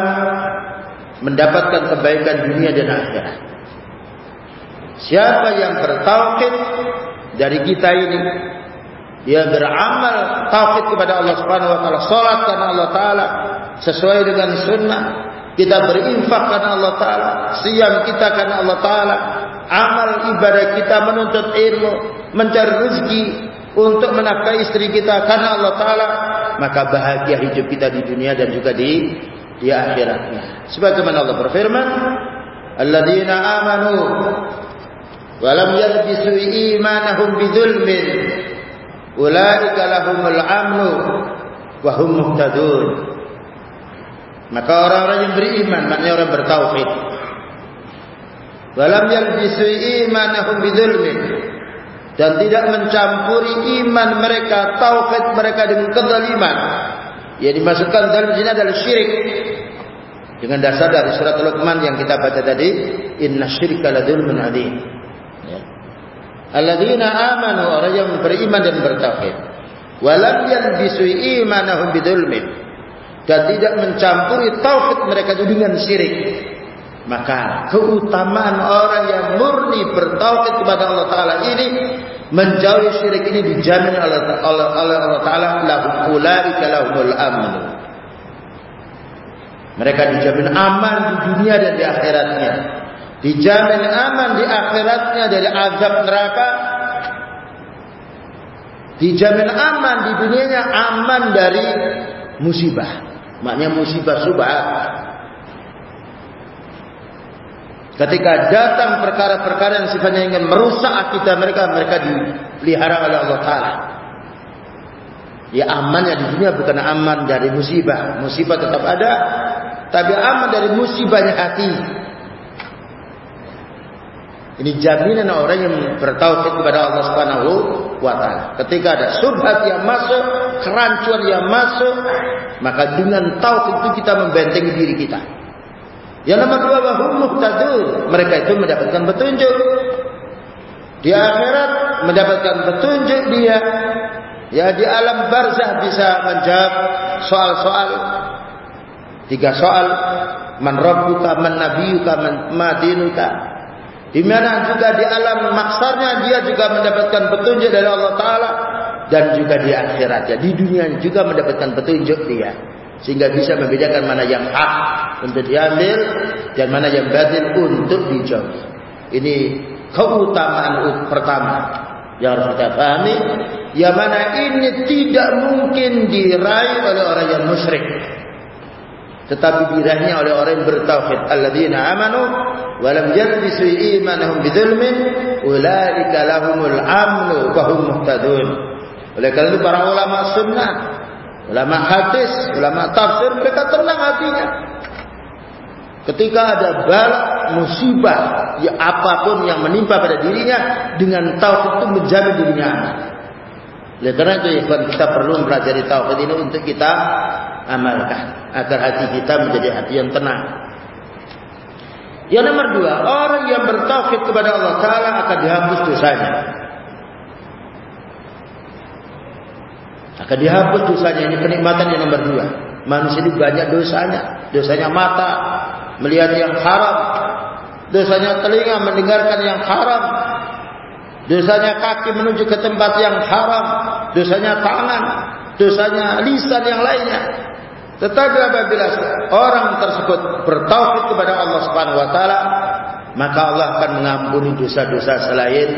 mendapatkan kebaikan dunia dan akhirat. Siapa yang bertauhid dari kita ini dia beramal tauhid kepada Allah Subhanahu wa taala, salat karena Allah taala sesuai dengan sunnah, kita berinfak karena Allah taala, siam kita karena Allah taala, amal ibadah kita menuntut ilmu, mencari rezeki untuk menafkahi istri kita karena Allah taala, maka bahagia hidup kita di dunia dan juga di di akhiratnya. Sebagaimana Allah berfirman, "Alladzina amanu wa lam yalbisu imanahum bidzulmin, ulaika lahumul amnu wa hum muhtadun." Maka orang-orang yang beriman, maknanya orang bertauhid. Walam yalbisu imanahum bidzulmin dan tidak mencampuri iman mereka, tauhid mereka dengan kezaliman. Yang dimasukkan dalam sini adalah syirik. Dengan dasar dari surat Luqman yang kita baca tadi, inna syirka ladzulmun adzim. Alladzina amanu orang yang beriman dan bertauhid. Walam yalbisu imanahum bidzulmin. Dan tidak mencampuri tauhid mereka itu dengan syirik. Maka keutamaan orang yang murni bertauhid kepada Allah Taala ini menjauhi syirik ini dijamin oleh Allah, Allah Taala lahu ulaika lahumul amn. Mereka dijamin aman di dunia dan di akhiratnya. Dijamin aman di akhiratnya dari azab neraka. Dijamin aman di dunianya aman dari musibah. Maknanya musibah subhat. Ketika datang perkara-perkara yang sifatnya ingin merusak akidah mereka, mereka dipelihara oleh Allah Taala. Ya amannya di dunia bukan aman dari musibah. Musibah tetap ada, tapi aman dari musibahnya hati. Ini jaminan orang yang bertauhid kepada Allah Subhanahu wa taala. Ketika ada subhat yang masuk, kerancuan yang masuk, maka dengan tauhid itu kita membentengi diri kita. Yang nomor dua wahum muhtadun. Mereka itu mendapatkan petunjuk. Di akhirat mendapatkan petunjuk dia. Ya di alam barzah bisa menjawab soal-soal. Tiga soal. Man rabbuka, man nabiyuka, man madinuka. Di mana juga di alam maksarnya dia juga mendapatkan petunjuk dari Allah Ta'ala. Dan juga di akhiratnya. Di dunia juga mendapatkan petunjuk dia sehingga bisa membedakan mana yang hak untuk diambil dan mana yang batil untuk dijauhi. Ini keutamaan pertama yang harus kita pahami. Yang mana ini tidak mungkin diraih oleh orang yang musyrik. Tetapi diraihnya oleh orang yang bertauhid. Alladzina amanu wa lam yalbisu imanahum bidzulmin ulaika lahumul amnu wa hum muhtadun. Oleh karena itu para ulama sunnah Ulama hadis, ulama tafsir mereka tenang hatinya. Ketika ada bala musibah ya apapun yang menimpa pada dirinya dengan tauhid itu menjamin dirinya. Oleh karena itu ya, kita perlu mempelajari tauhid ini untuk kita amalkan agar hati kita menjadi hati yang tenang. Yang nomor dua, orang yang bertauhid kepada Allah Taala akan dihapus dosanya. akan dihapus dosanya. Ini kenikmatan yang nomor dua. Manusia ini banyak dosanya. Dosanya mata melihat yang haram. Dosanya telinga mendengarkan yang haram dosanya kaki menuju ke tempat yang haram. Dosanya tangan. Dosanya lisan yang lainnya. Tetapi apabila orang tersebut bertauhid kepada Allah Subhanahu wa taala maka Allah akan mengampuni dosa-dosa selain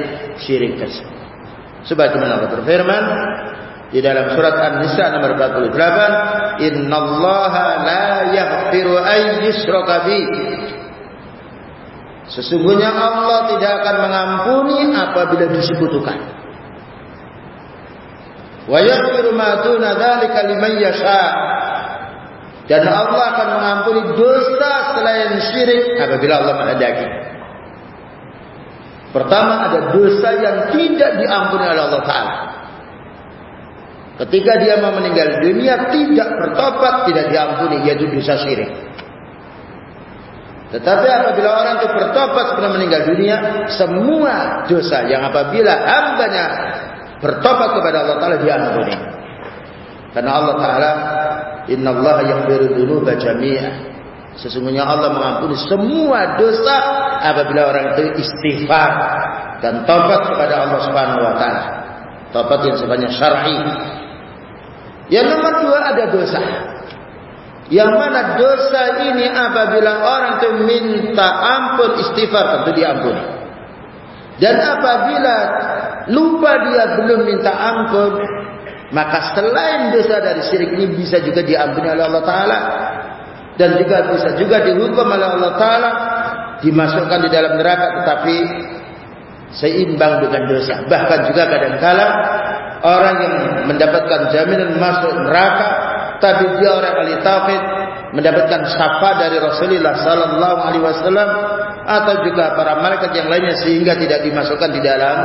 syirik tersebut. Sebagaimana Allah berfirman di dalam surat An-Nisa nomor 48 innallaha la yaghfiru ay yushraka bi Sesungguhnya Allah tidak akan mengampuni apabila disekutukan. Wa yaghfiru ma duna dzalika liman yasha. Dan Allah akan mengampuni dosa selain syirik apabila Allah menghendaki. Pertama ada dosa yang tidak diampuni oleh Allah Taala. Ketika dia mau meninggal dunia tidak bertobat tidak diampuni yaitu dosa syirik. Tetapi apabila orang itu bertobat sebelum meninggal dunia, semua dosa yang apabila hambanya bertobat kepada Allah Taala diampuni. Karena Allah Taala Inna Allah yang berduluba jami'ah. Sesungguhnya Allah mengampuni semua dosa apabila orang itu istighfar dan tobat kepada Allah Subhanahu Wa Taala. Tobat yang sebanyak syar'i. Yang nomor dua ada dosa. Yang mana dosa ini apabila orang itu minta ampun istighfar tentu diampuni. Dan apabila lupa dia belum minta ampun, maka selain dosa dari syirik ini bisa juga diampuni oleh Allah Taala dan juga bisa juga dihukum oleh Allah Taala dimasukkan di dalam neraka tetapi seimbang dengan dosa. Bahkan juga kadang-kala orang yang mendapatkan jaminan masuk neraka tapi dia orang ahli tauhid mendapatkan syafaat dari Rasulullah sallallahu alaihi wasallam atau juga para malaikat yang lainnya sehingga tidak dimasukkan di dalam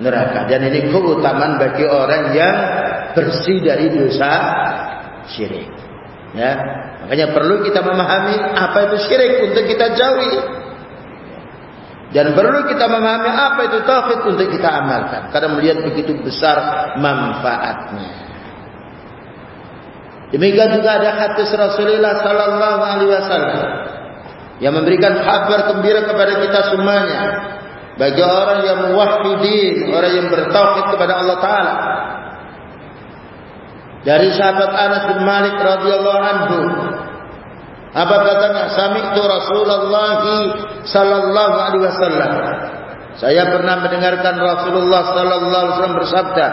neraka. Dan ini keutamaan bagi orang yang bersih dari dosa syirik. Ya. Makanya perlu kita memahami apa itu syirik untuk kita jauhi. Dan perlu kita memahami apa itu tauhid untuk kita amalkan. Karena melihat begitu besar manfaatnya Demikian juga ada hadis Rasulullah sallallahu alaihi wasallam yang memberikan kabar gembira kepada kita semuanya. Bagi orang yang muwahhidin, orang yang bertauhid kepada Allah taala. Dari sahabat Anas bin Malik radhiyallahu anhu. Apa katanya sami'tu Rasulullah sallallahu alaihi wasallam? Saya pernah mendengarkan Rasulullah sallallahu alaihi wasallam bersabda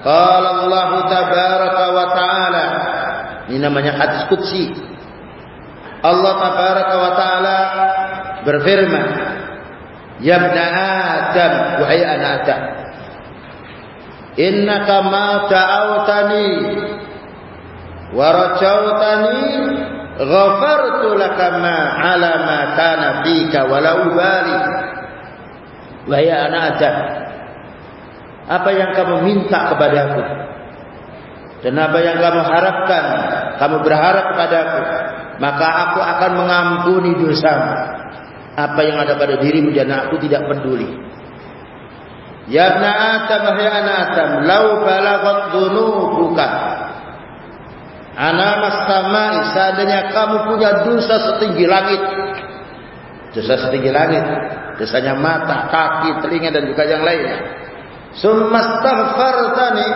qala Allah tabaraka wa taala ini namanya hadis qudsi. Allah tabaraka wa taala berfirman, "Ya ibn Adam, wahai anak Adam, innaka ma ta'awtani wa rajautani ghafartu laka ma 'ala ma kana fika wa la ubali." Wahai anak Adam, apa yang kamu minta kepadaku? Dan apa yang kamu harapkan, kamu berharap kepadaku, maka aku akan mengampuni dosamu. Apa yang ada pada dirimu dan aku tidak peduli. Ya ibn Adam, ya anak Adam, lau balagat dhunubuka. Ana masama'i, seandainya kamu punya dosa setinggi langit. Dosa setinggi langit. Dosanya mata, kaki, telinga dan juga yang lainnya. Summastaghfartani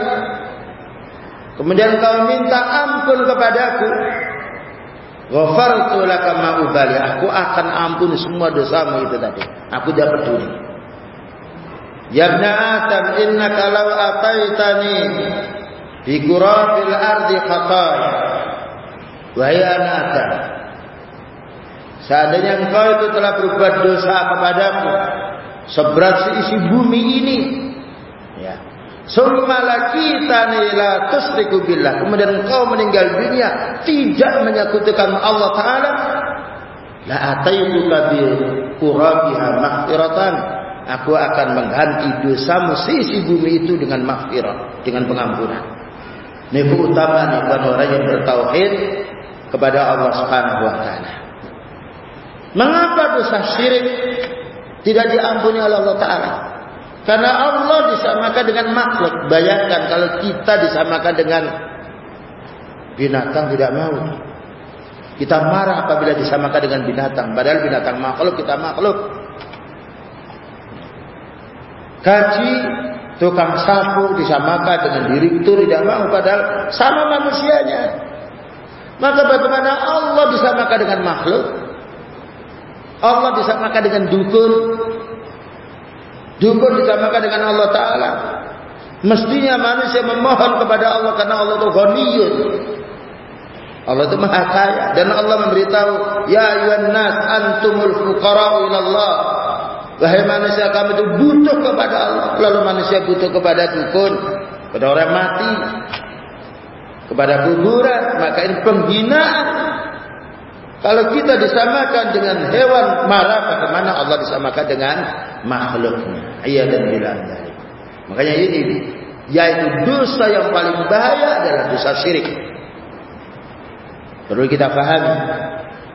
Kemudian kau minta ampun kepadaku. Ghafartu laka ma ubali. Aku akan ampun semua dosamu itu tadi. Aku tidak peduli. Ya ibn Adam, innaka law ataitani bi qurabil ardi khataya. Wahai anak Adam. Seandainya engkau itu telah berbuat dosa kepadaku seberat seisi bumi ini, Summa lakitani la tusriku billah. Kemudian engkau meninggal dunia tidak menyekutukan Allah taala. La ataituka bi qurabiha maghfiratan. Aku akan mengganti dosamu sisi bumi itu dengan maghfirah, dengan pengampunan. Ini keutamaan buat orang yang bertauhid kepada Allah Subhanahu wa taala. Mengapa dosa syirik tidak diampuni oleh Allah taala? Karena Allah disamakan dengan makhluk. Bayangkan kalau kita disamakan dengan binatang tidak mau. Kita marah apabila disamakan dengan binatang. Padahal binatang makhluk, kita makhluk. Kaji, tukang sapu disamakan dengan direktur tidak mau. Padahal sama manusianya. Maka bagaimana Allah disamakan dengan makhluk? Allah disamakan dengan dukun, Dukun disamakan dengan Allah Ta'ala. Mestinya manusia memohon kepada Allah karena Allah itu ghaniyun. Allah itu maha kaya dan Allah memberitahu, "Ya ayuhan nas antumul fuqara ila Allah." Wahai manusia kamu itu butuh kepada Allah. Lalu manusia butuh kepada dukun, kepada orang mati, kepada kuburan, maka ini penghinaan. Kalau kita disamakan dengan hewan marah, bagaimana Allah disamakan dengan makhluknya? Iya dan bilang dari. Makanya ini yaitu dosa yang paling bahaya adalah dosa syirik. Perlu kita pahami.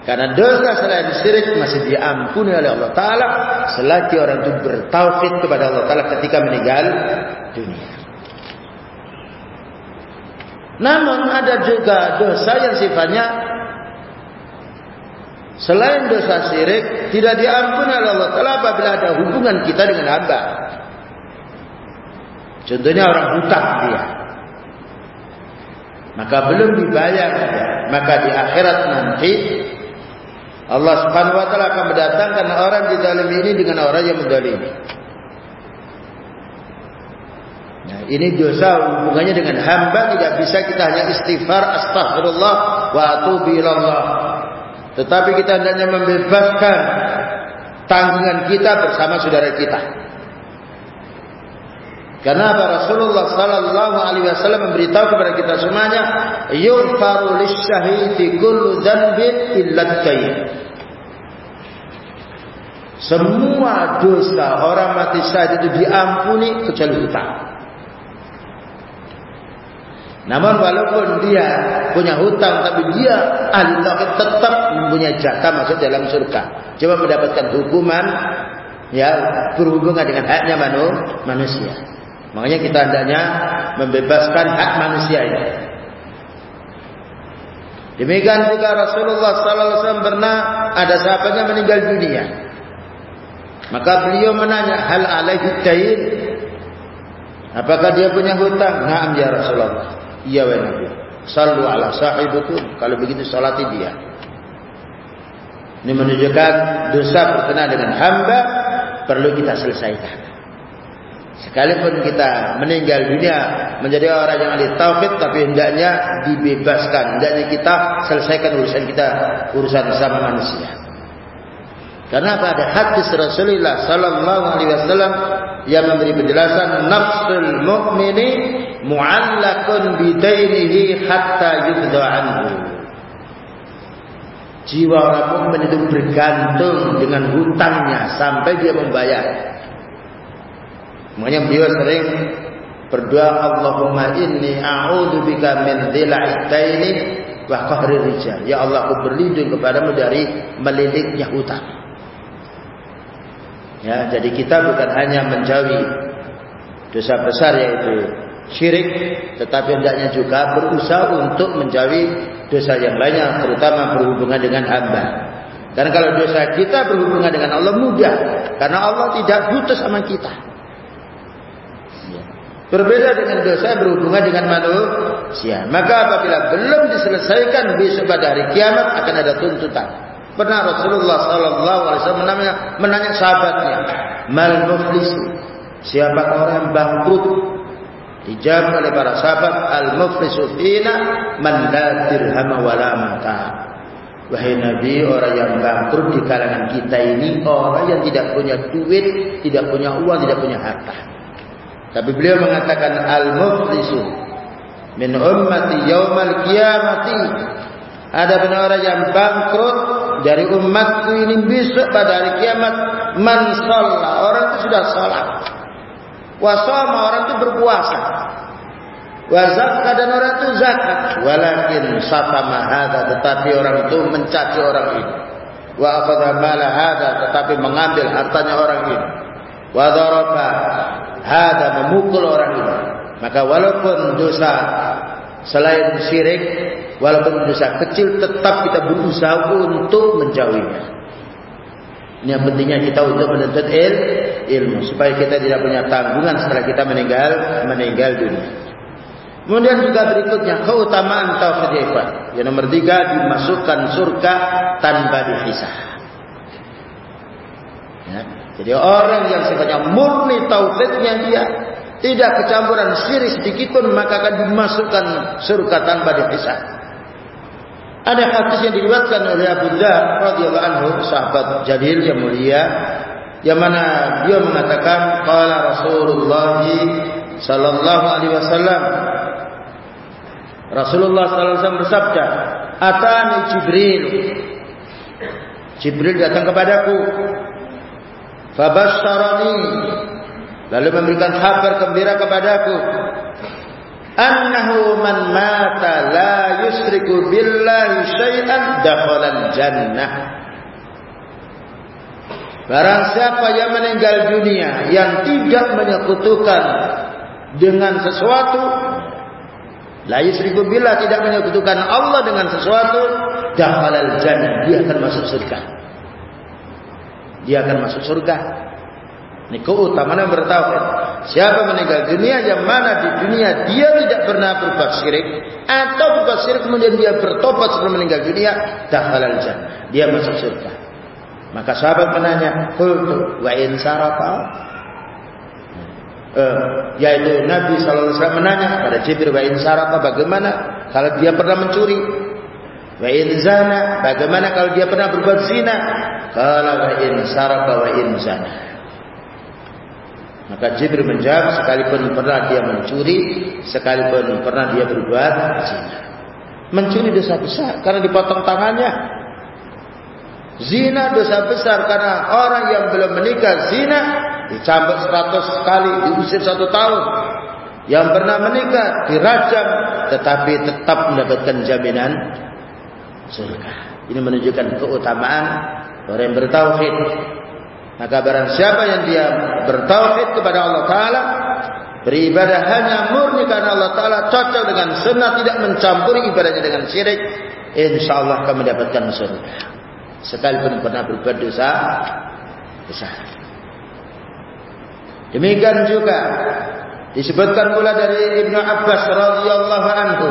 Karena dosa selain syirik masih diampuni oleh Allah Ta'ala. Selagi orang itu bertauhid kepada Allah Ta'ala ketika meninggal dunia. Namun ada juga dosa yang sifatnya selain dosa syirik tidak diampuni oleh Allah Taala apabila ada hubungan kita dengan hamba. Contohnya orang hutang dia. Maka belum dibayar Maka di akhirat nanti Allah subhanahu wa ta'ala akan mendatangkan orang di dalam ini dengan orang yang mendalimi. Nah, ini dosa hubungannya dengan hamba tidak bisa kita hanya istighfar astaghfirullah wa atubu ilallah. Tetapi kita hendaknya membebaskan tanggungan kita bersama saudara kita. Karena apa Rasulullah sallallahu alaihi wasallam memberitahu kepada kita semuanya, yughfaru lisyahidi kullu dhanbin illa Semua dosa orang mati syahid itu diampuni kecuali hutang. Namun walaupun dia punya hutang tapi dia ahli tauhid tetap mempunyai jatah masuk dalam surga. Coba mendapatkan hukuman ya berhubungan dengan haknya manu, manusia. Makanya kita hendaknya membebaskan hak manusia ini. Demikian juga Rasulullah sallallahu alaihi wasallam pernah ada sahabatnya meninggal dunia. Maka beliau menanya, "Hal alaihi dain?" Apakah dia punya hutang? "Na'am ya Rasulullah." Iya wahai Nabi. Sallu ala sahibikum. Kalau begitu salati dia. Ini menunjukkan dosa berkenaan dengan hamba perlu kita selesaikan. Sekalipun kita meninggal dunia menjadi orang yang ahli tauhid tapi hendaknya dibebaskan, hendaknya kita selesaikan urusan kita, urusan sama manusia. Karena pada hadis Rasulullah sallallahu alaihi wasallam yang memberi penjelasan nafsul mukmini mu'allakun bidainihi hatta yudza anhu. Jiwa orang mukmin itu bergantung dengan hutangnya sampai dia membayar. Makanya beliau sering berdoa Allahumma inni a'udzubika min dhila'i daini wa qahri rijal. Ya Allah, aku berlindung kepadamu dari melilitnya hutang. Ya, jadi kita bukan hanya menjauhi dosa besar yaitu syirik tetapi hendaknya juga berusaha untuk menjauhi dosa yang lainnya terutama berhubungan dengan hamba. Karena kalau dosa kita berhubungan dengan Allah mudah karena Allah tidak butuh sama kita. Ya. Berbeda dengan dosa berhubungan dengan manusia. Maka apabila belum diselesaikan besok pada hari kiamat akan ada tuntutan. Pernah Rasulullah sallallahu alaihi wasallam menanya, menanya sahabatnya, "Mal muflisu?" Siapa orang yang bangkrut Dijawab oleh para sahabat al-muflisu fina man la mata. Wahai Nabi, orang yang bangkrut di kalangan kita ini orang yang tidak punya duit, tidak punya uang, tidak punya harta. Tapi beliau mengatakan al-muflisu min ummati yaumal qiyamati. Ada benar orang yang bangkrut dari umatku ini besok pada hari kiamat man shalla. Orang itu sudah salat. Wasama orang itu berpuasa. Wazakka dan orang itu zakat. Walakin satama hada tetapi orang itu mencaci orang ini. Wa akhadha mala tetapi mengambil hartanya orang ini. Wa daraba hada memukul orang ini. Maka walaupun dosa selain syirik, walaupun dosa kecil tetap kita berusaha untuk menjauhinya. Ini yang pentingnya kita untuk menuntut il, ilmu supaya kita tidak punya tanggungan setelah kita meninggal meninggal dunia. Kemudian juga berikutnya keutamaan tauhid ikhwan. Yang nomor tiga dimasukkan surga tanpa dihisah. Ya. Jadi orang yang sifatnya murni tauhidnya dia tidak kecampuran syirik sedikit pun maka akan dimasukkan surga tanpa dihisab. Ada hadis yang diriwayatkan oleh Abu Dzar radhiyallahu anhu, sahabat jalil yang mulia, yang mana dia mengatakan qala Rasulullah sallallahu alaihi wasallam Rasulullah sallallahu alaihi wasallam bersabda, "Atani Jibril." Jibril datang kepadaku. Fabasyarani lalu memberikan kabar gembira kepadaku. Annahu man mata la yusriku billahi syai'an dakhala jannah. Barang siapa yang meninggal dunia yang tidak menyekutukan dengan sesuatu la yusriku billah tidak menyekutukan Allah dengan sesuatu dakhala jannah dia akan masuk surga. Dia akan masuk surga ini yang bertauhid. Siapa meninggal dunia yang mana di dunia dia tidak pernah berbuat syirik atau berbuat syirik kemudian dia bertobat sebelum meninggal dunia, dakhalal jannah. Dia masuk surga. Maka sahabat menanya, "Qultu wa in sarata?" Uh, yaitu Nabi wasallam menanya kepada Jibril wa in sarata bagaimana kalau dia pernah mencuri? Wa in zana bagaimana kalau dia pernah berbuat zina? Qala wa in sarata wa in zana. Maka Jibril menjawab sekalipun pernah dia mencuri, sekalipun pernah dia berbuat zina. Mencuri dosa besar karena dipotong tangannya. Zina dosa besar karena orang yang belum menikah zina dicambuk seratus kali, diusir satu tahun. Yang pernah menikah dirajam tetapi tetap mendapatkan jaminan surga. Ini menunjukkan keutamaan orang yang bertauhid Maka barang siapa yang dia bertauhid kepada Allah Ta'ala Beribadah hanya murni karena Allah Ta'ala Cocok dengan sunnah tidak mencampuri ibadahnya dengan syirik InsyaAllah akan mendapatkan surga. Sekalipun pernah berbuat dosa Besar Demikian juga Disebutkan pula dari Ibn Abbas radhiyallahu anhu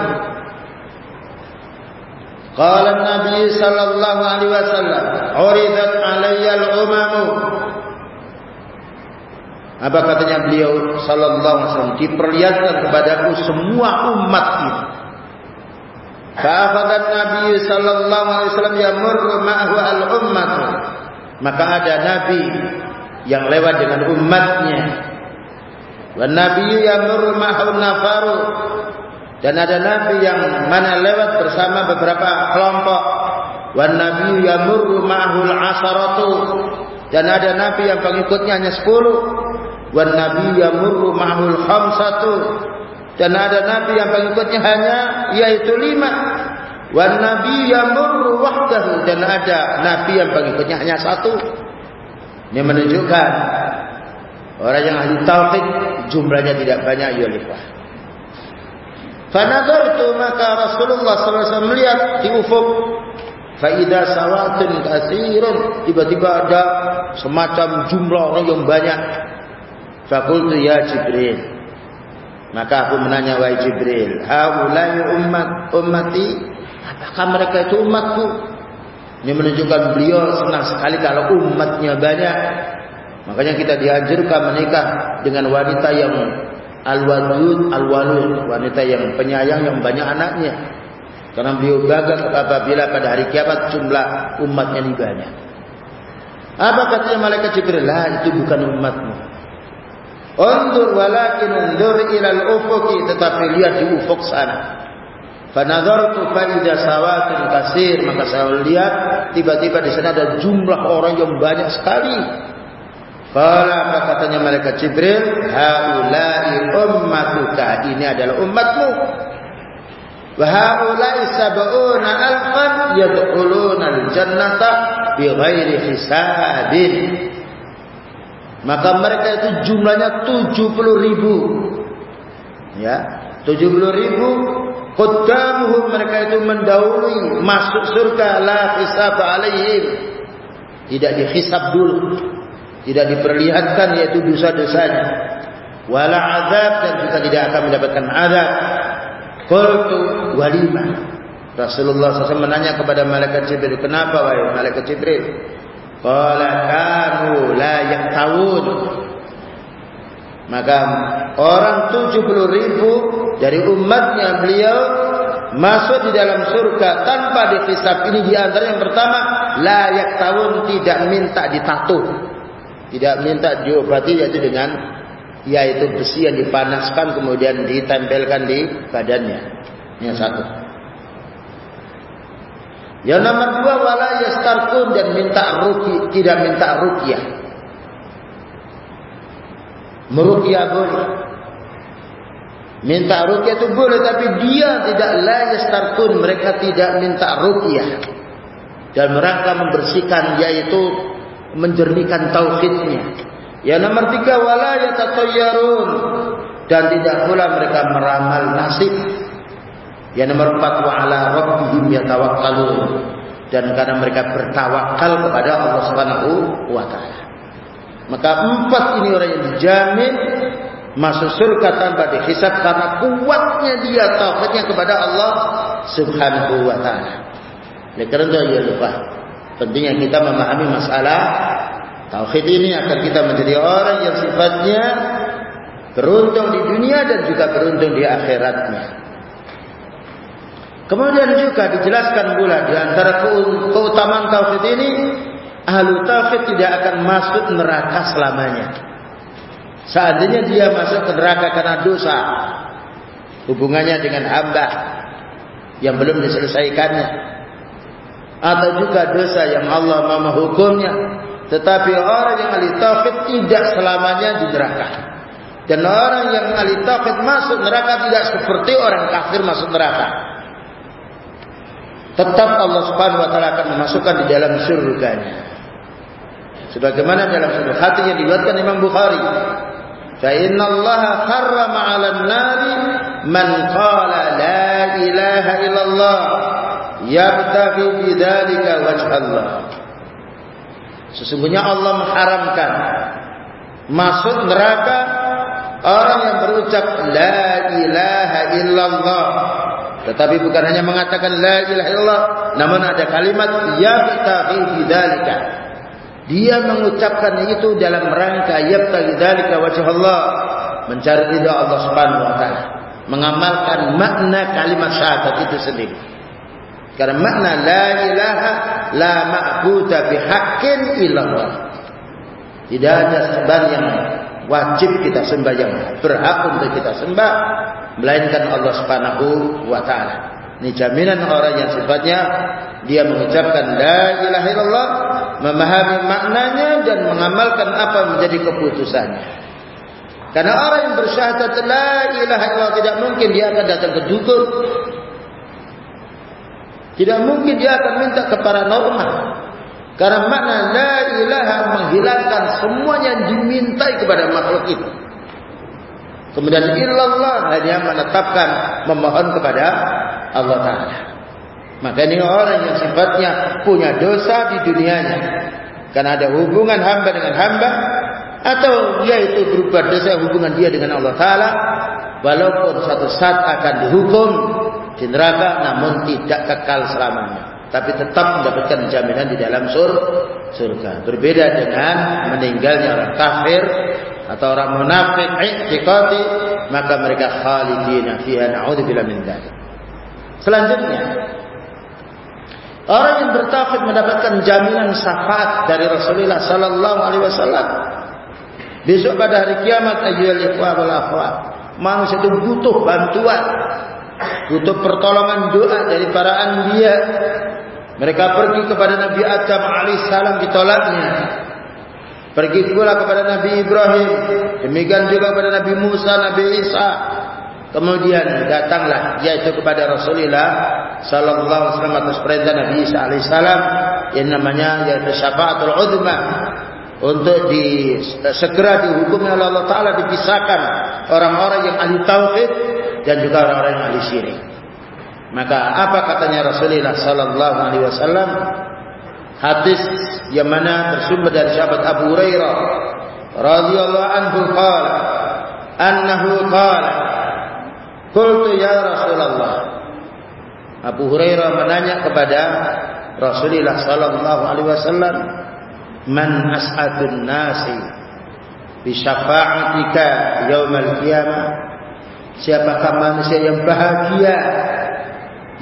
Qala Nabi sallallahu alaihi wasallam, "Uridat al-umamu." Apa katanya beliau sallallahu alaihi wasallam? Diperlihatkan kepadaku semua umat ini. Fa'akhadha Nabi sallallahu alaihi wasallam yamurru ma'ahu al-ummat. Maka ada nabi yang lewat dengan umatnya. Wa nabi yamurru ma'ahu nafaru dan ada nabi yang mana lewat bersama beberapa kelompok. Wan nabi yamurru ma'hul asharatu dan ada nabi yang pengikutnya hanya 10 wan nabi yamurru ma'hul khamsatu. Dan ada nabi yang pengikutnya hanya yaitu 5 wan nabi yamurru wahdahu. Dan ada nabi yang pengikutnya hanya satu. Ini menunjukkan orang yang ahli tauhid jumlahnya tidak banyak ya lifah Fanadhartu maka Rasulullah wasallam melihat di ufuk faida sawatun katsirun tiba-tiba ada semacam jumlah orang yang banyak. Fakultu ya Jibril. Maka aku menanya wahai Jibril, haulai ummat ummati? Apakah mereka itu umatku? Ini menunjukkan beliau senang sekali kalau umatnya banyak. Makanya kita dianjurkan menikah dengan wanita yang Al-Wadud Al-Walud Wanita yang penyayang yang banyak anaknya. Karena beliau gagal apabila pada hari kiamat jumlah umatnya ini banyak. Apa katanya malaikat Jibril? Lah itu bukan umatmu. Undur walakin undur ilal ufuki Tetapi lihat di ufuk sana. Fanadhartu fa'idha sawatin kasir. Maka saya lihat Tiba-tiba di sana ada jumlah orang yang banyak sekali Kala apa katanya malaikat Jibril, haula'i ummatuka. Ini adalah umatmu. Wa haula'i sab'una alfan yadkhuluna al-jannata bighairi hisabin. Maka mereka itu jumlahnya 70 ribu. Ya, 70 ribu. Qaddamuhum mereka itu mendahului masuk surga la hisab alaihim. Tidak dihisab dulu tidak diperlihatkan yaitu dosa-dosanya. Wala azab dan juga tidak akan mendapatkan azab. Qultu walima? Rasulullah SAW menanya kepada malaikat Jibril kenapa wahai malaikat Jibril? Qala kanu la yaktawun Maka orang 70 ribu dari umatnya beliau masuk di dalam surga tanpa dihisap. Ini di antara yang pertama, layak tahun tidak minta ditato. Tidak minta diobati yaitu dengan yaitu besi yang dipanaskan kemudian ditempelkan di badannya. Yang satu. Yang nomor dua wala yastarkun dan minta ruki tidak minta rukyah. Merukyah boleh. Minta rukyah itu boleh tapi dia tidak la yastarkun mereka tidak minta rukyah. Dan mereka membersihkan yaitu menjernihkan tauhidnya. Yang nomor tiga wala yatatayyarun dan tidak pula mereka meramal nasib. Yang nomor empat wa ala rabbihim yatawakkalun dan karena mereka bertawakal kepada Allah Subhanahu wa taala. Maka empat ini orang yang dijamin masuk surga tanpa dihisab karena kuatnya dia tauhidnya kepada Allah Subhanahu wa taala. Oleh kerana ya lupa pentingnya kita memahami masalah Tauhid ini akan kita menjadi orang yang sifatnya beruntung di dunia dan juga beruntung di akhiratnya. Kemudian juga dijelaskan pula di antara keutamaan tauhid ini, ahlu tauhid tidak akan masuk neraka selamanya. Seandainya dia masuk ke neraka karena dosa, hubungannya dengan hamba yang belum diselesaikannya, atau juga dosa yang Allah mau menghukumnya, tetapi orang yang ahli tauhid tidak selamanya di neraka. Dan orang yang ahli tauhid masuk neraka tidak seperti orang kafir masuk neraka. Tetap Allah Subhanahu wa taala akan memasukkan di dalam surganya. Sebagaimana dalam satu hadis yang diriwayatkan Imam Bukhari, "Fa inna Allah harrama 'alan nari man qala la ilaha illallah yabtaghi bidzalika wajh Allah." Sesungguhnya Allah mengharamkan masuk neraka orang yang berucap la ilaha illallah. Tetapi bukan hanya mengatakan la ilaha illallah, namun ada kalimat yabtaghi bidzalika. Dia mengucapkan itu dalam rangka yabtaghi dzalika wajh Allah, mencari ridha Allah Subhanahu wa taala, mengamalkan makna kalimat syahadat itu sendiri. Karena makna la ilaha la ma'budu bihaqqin illallah. Tidak ada sembah yang wajib kita sembah yang berhak untuk kita sembah melainkan Allah Subhanahu wa taala. Ini jaminan orang yang sifatnya dia mengucapkan la ilaha illallah, memahami maknanya dan mengamalkan apa menjadi keputusannya. Karena orang yang bersyahadat la ilaha illallah tidak mungkin dia akan datang ke dukun tidak mungkin dia akan minta kepada norma. Karena makna la ilaha menghilangkan semua yang dimintai kepada makhluk itu. Kemudian illallah hanya menetapkan memohon kepada Allah Ta'ala. Maka ini orang yang sifatnya punya dosa di dunianya. Karena ada hubungan hamba dengan hamba. Atau dia itu berupa dosa hubungan dia dengan Allah Ta'ala. Walaupun satu saat akan dihukum di neraka namun tidak kekal selamanya. Tapi tetap mendapatkan jaminan di dalam sur surga. Berbeda dengan meninggalnya orang kafir atau orang munafik i'tiqadi maka mereka khalidina fiha na'udzubillah min dzalik. Selanjutnya orang yang bertauhid mendapatkan jaminan syafaat dari Rasulullah sallallahu alaihi wasallam. Besok pada hari kiamat ayyuhal ikhwah wal akhwat manusia itu butuh bantuan butuh pertolongan doa dari para anbiya. Mereka pergi kepada Nabi Adam alaihissalam ditolaknya. Pergi pula kepada Nabi Ibrahim, demikian juga kepada Nabi Musa, Nabi Isa. Kemudian datanglah yaitu kepada Rasulullah sallallahu alaihi wasallam atas perintah Nabi Isa alaihissalam yang namanya yaitu syafaatul uzma untuk di segera dihukum oleh Allah taala dipisahkan orang-orang yang ahli tauhid dan juga orang-orang ahli syirik. Maka apa katanya Rasulullah sallallahu alaihi wasallam? Hadis yang mana tersumber dari sahabat Abu Hurairah radhiyallahu anhu qala annahu qala qultu ya Rasulullah Abu Hurairah menanya kepada Rasulullah sallallahu alaihi wasallam man as'adun nasi bi syafa'atika yaumal qiyamah siapakah manusia yang bahagia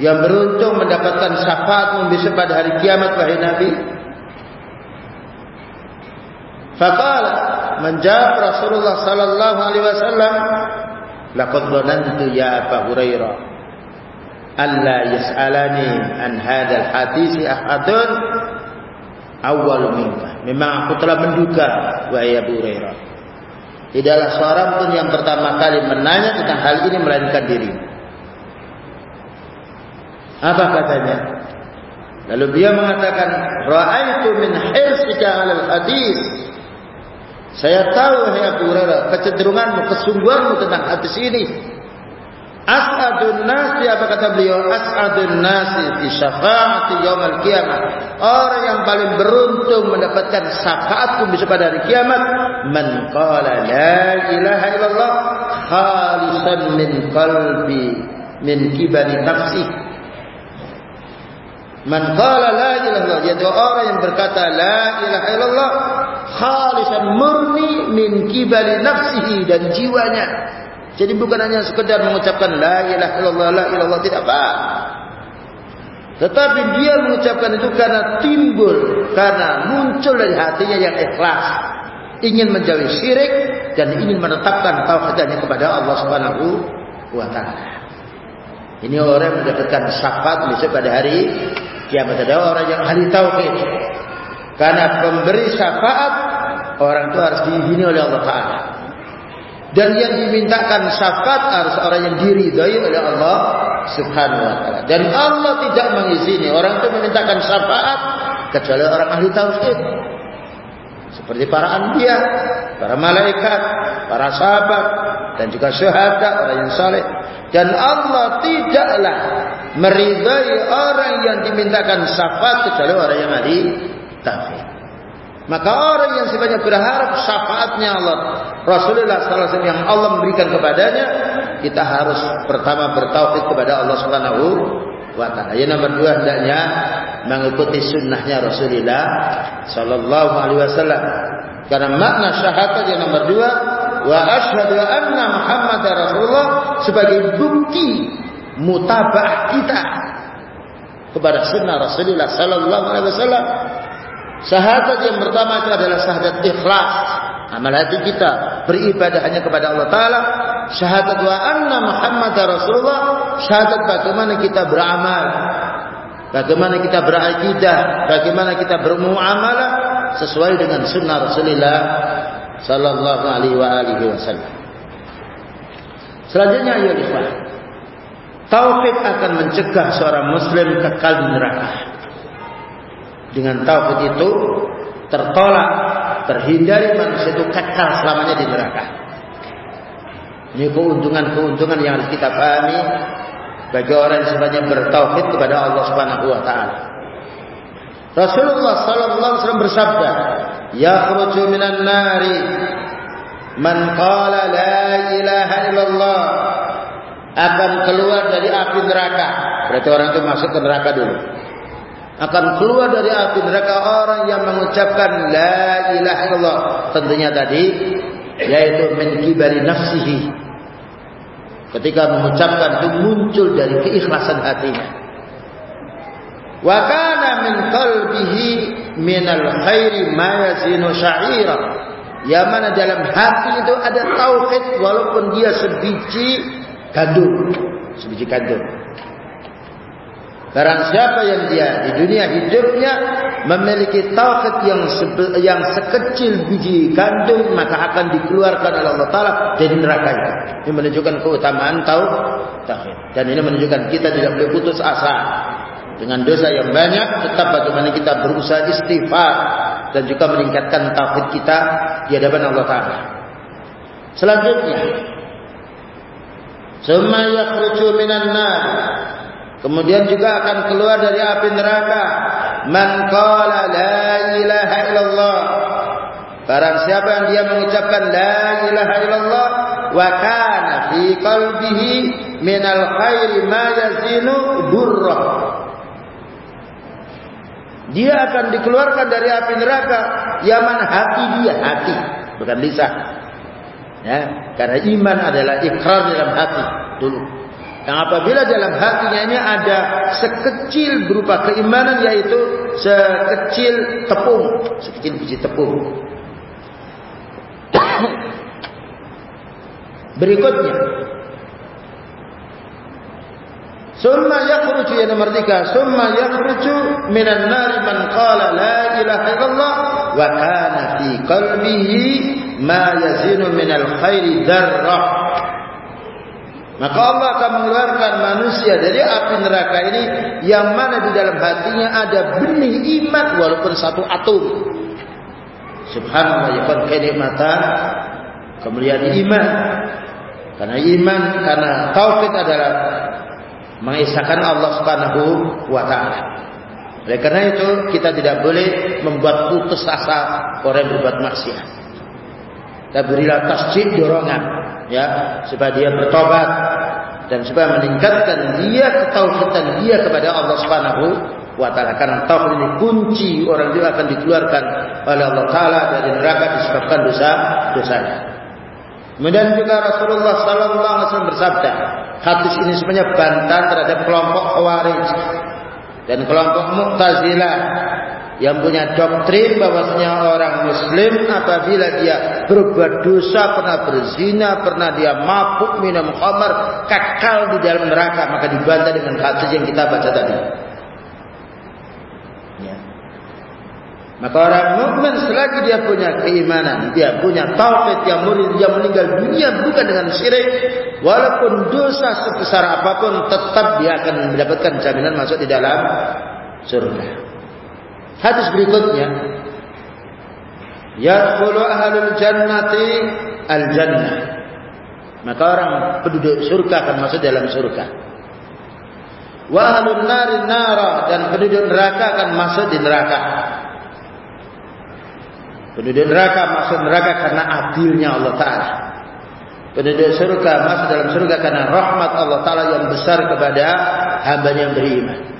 yang beruntung mendapatkan syafaatmu besok pada hari kiamat wahai nabi? Faqala menjawab Rasulullah sallallahu alaihi wasallam laqad dhanantu ya Abu Hurairah alla yas'alani an hadzal hadis ahadun awal minka. Memang aku telah menduga wahai Abu Hurairah Tidaklah seorang pun yang pertama kali menanya tentang hal ini melainkan diri. Apa katanya? Lalu dia mengatakan, Ra'aitu min hirsika alal hadis. Saya tahu, hai Abu Hurairah, kecenderunganmu, kesungguhanmu tentang hadis ini. As'adun nasi apa kata beliau? As'adun nasi fi syafa'ati yaumil qiyamah. Orang yang paling beruntung mendapatkan syafaatku besok pada hari kiamat, man qala la ilaha illallah khalisan min qalbi min kibari nafsi. Man qala la ilaha illallah yaitu orang yang berkata la ilaha illallah khalisan murni min kibari nafsihi dan jiwanya jadi bukan hanya sekedar mengucapkan la ilaha illallah la ilallah tidak apa. Tetapi dia mengucapkan itu karena timbul, karena muncul dari hatinya yang ikhlas, ingin menjauhi syirik dan ingin menetapkan tauhidnya kepada Allah Subhanahu wa taala. Ini orang yang mendapatkan syafaat besok pada hari kiamat ada orang yang ahli tauhid. Karena pemberi syafaat orang itu harus diizini oleh Allah Taala. Dan yang dimintakan syafaat harus orang yang diridhai oleh Allah Subhanahu wa taala. Dan Allah tidak mengizini orang itu memintakan syafaat kecuali orang ahli tauhid. Seperti para anbiya, para malaikat, para sahabat dan juga syuhada, orang yang saleh. Dan Allah tidaklah meridai orang yang dimintakan syafaat kecuali orang yang ahli tauhid. Maka orang yang sebanyak berharap syafaatnya Allah Rasulullah sallallahu alaihi wasallam yang Allah memberikan kepadanya, kita harus pertama bertauhid kepada Allah Subhanahu wa taala. Yang nomor dua hendaknya mengikuti sunnahnya Rasulullah sallallahu alaihi wasallam. Karena makna syahadat yang nomor dua wa asyhadu anna Muhammadar Rasulullah sebagai bukti mutabah kita kepada sunnah Rasulullah sallallahu alaihi wasallam Syahadat yang pertama itu adalah syahadat ikhlas. Amal hati kita beribadah hanya kepada Allah Ta'ala. Syahadat wa anna Muhammad Rasulullah. Syahadat bagaimana kita beramal. Bagaimana kita berakidah. Bagaimana kita bermuamalah. Sesuai dengan sunnah Rasulullah Sallallahu alaihi wa alihi wasallam. Selanjutnya ayat ikhwan. Tauhid akan mencegah seorang muslim kekal neraka dengan tauhid itu tertolak, terhindari manusia itu kekal selamanya di neraka. Ini keuntungan-keuntungan yang harus kita pahami bagi orang yang sebenarnya bertauhid kepada Allah Subhanahu wa taala. Rasulullah sallallahu alaihi wasallam bersabda, "Yakhruju minan nari man qala la ilaha illallah." akan keluar dari api neraka. Berarti orang itu masuk ke neraka dulu akan keluar dari api neraka orang yang mengucapkan la ilaha illallah. Tentunya tadi yaitu min kibari nafsihi. Ketika mengucapkan itu muncul dari keikhlasan hatinya. Wa kana min qalbihi min al khairi ma yazinu sya'ira. Ya mana dalam hati itu ada tauhid walaupun dia sebiji gandum sebiji gandum Barang siapa yang dia di dunia hidupnya memiliki tauhid yang yang sekecil biji gandum maka akan dikeluarkan oleh Allah Taala dari neraka itu. Ini menunjukkan keutamaan tauhid. Dan ini menunjukkan kita tidak boleh putus asa dengan dosa yang banyak. Tetap bagaimana kita berusaha istighfar dan juga meningkatkan tauhid kita di hadapan Allah Taala. Selanjutnya, semua yakhruju minan nar Kemudian juga akan keluar dari api neraka. Man qala la ilaha illallah. Barang siapa yang dia mengucapkan la ilaha illallah wa kana fi qalbihi min al khairi ma yazinu burra. Dia akan dikeluarkan dari api neraka yang mana hati dia, hati, bukan lisan. Ya, karena iman adalah ikrar dalam hati dulu. Yang apabila dalam hatinya ini ada sekecil berupa keimanan yaitu sekecil tepung, sekecil biji tepung. (coughs) Berikutnya. Summa yakhruju ya nomor tiga Summa yakhruju minan nari man qala la ilaha illallah Wa kana fi qalbihi ma yazinu minal khairi darrah Maka Allah akan mengeluarkan manusia dari api neraka ini Yang mana di dalam hatinya ada benih iman walaupun satu atom Subhanallah ya kan kenikmatan Kemuliaan iman Karena iman, karena taufik adalah mengisahkan Allah Subhanahu wa taala. Oleh karena itu kita tidak boleh membuat putus asa orang berbuat maksiat. Kita berilah tasjid dorongan ya supaya dia bertobat dan supaya meningkatkan dia ketauhidan dia kepada Allah Subhanahu wa taala karena tauhid ini kunci orang dia akan dikeluarkan oleh Allah taala dari neraka disebabkan dosa dosanya. Kemudian juga Rasulullah sallallahu alaihi wasallam bersabda, hadis ini sebenarnya bantahan terhadap kelompok Khawarij dan kelompok Mu'tazilah yang punya doktrin bahwasanya orang muslim apabila dia berbuat dosa, pernah berzina, pernah dia mabuk minum khamar, kekal di dalam neraka, maka dibantah dengan hadis yang kita baca tadi. Maka orang mukmin selagi dia punya keimanan, dia punya tauhid yang murid, dia meninggal dunia bukan dengan syirik, walaupun dosa sebesar apapun tetap dia akan mendapatkan jaminan masuk di dalam surga. Hadis berikutnya, yadkhulu ahlul jannati al jannah. Maka orang penduduk surga akan masuk dalam surga. Wa ahlun nari nara dan penduduk neraka akan masuk di neraka. Penduduk neraka masuk neraka karena adilnya Allah Ta'ala. Penduduk surga masuk dalam surga karena rahmat Allah Ta'ala yang besar kepada hamba yang beriman.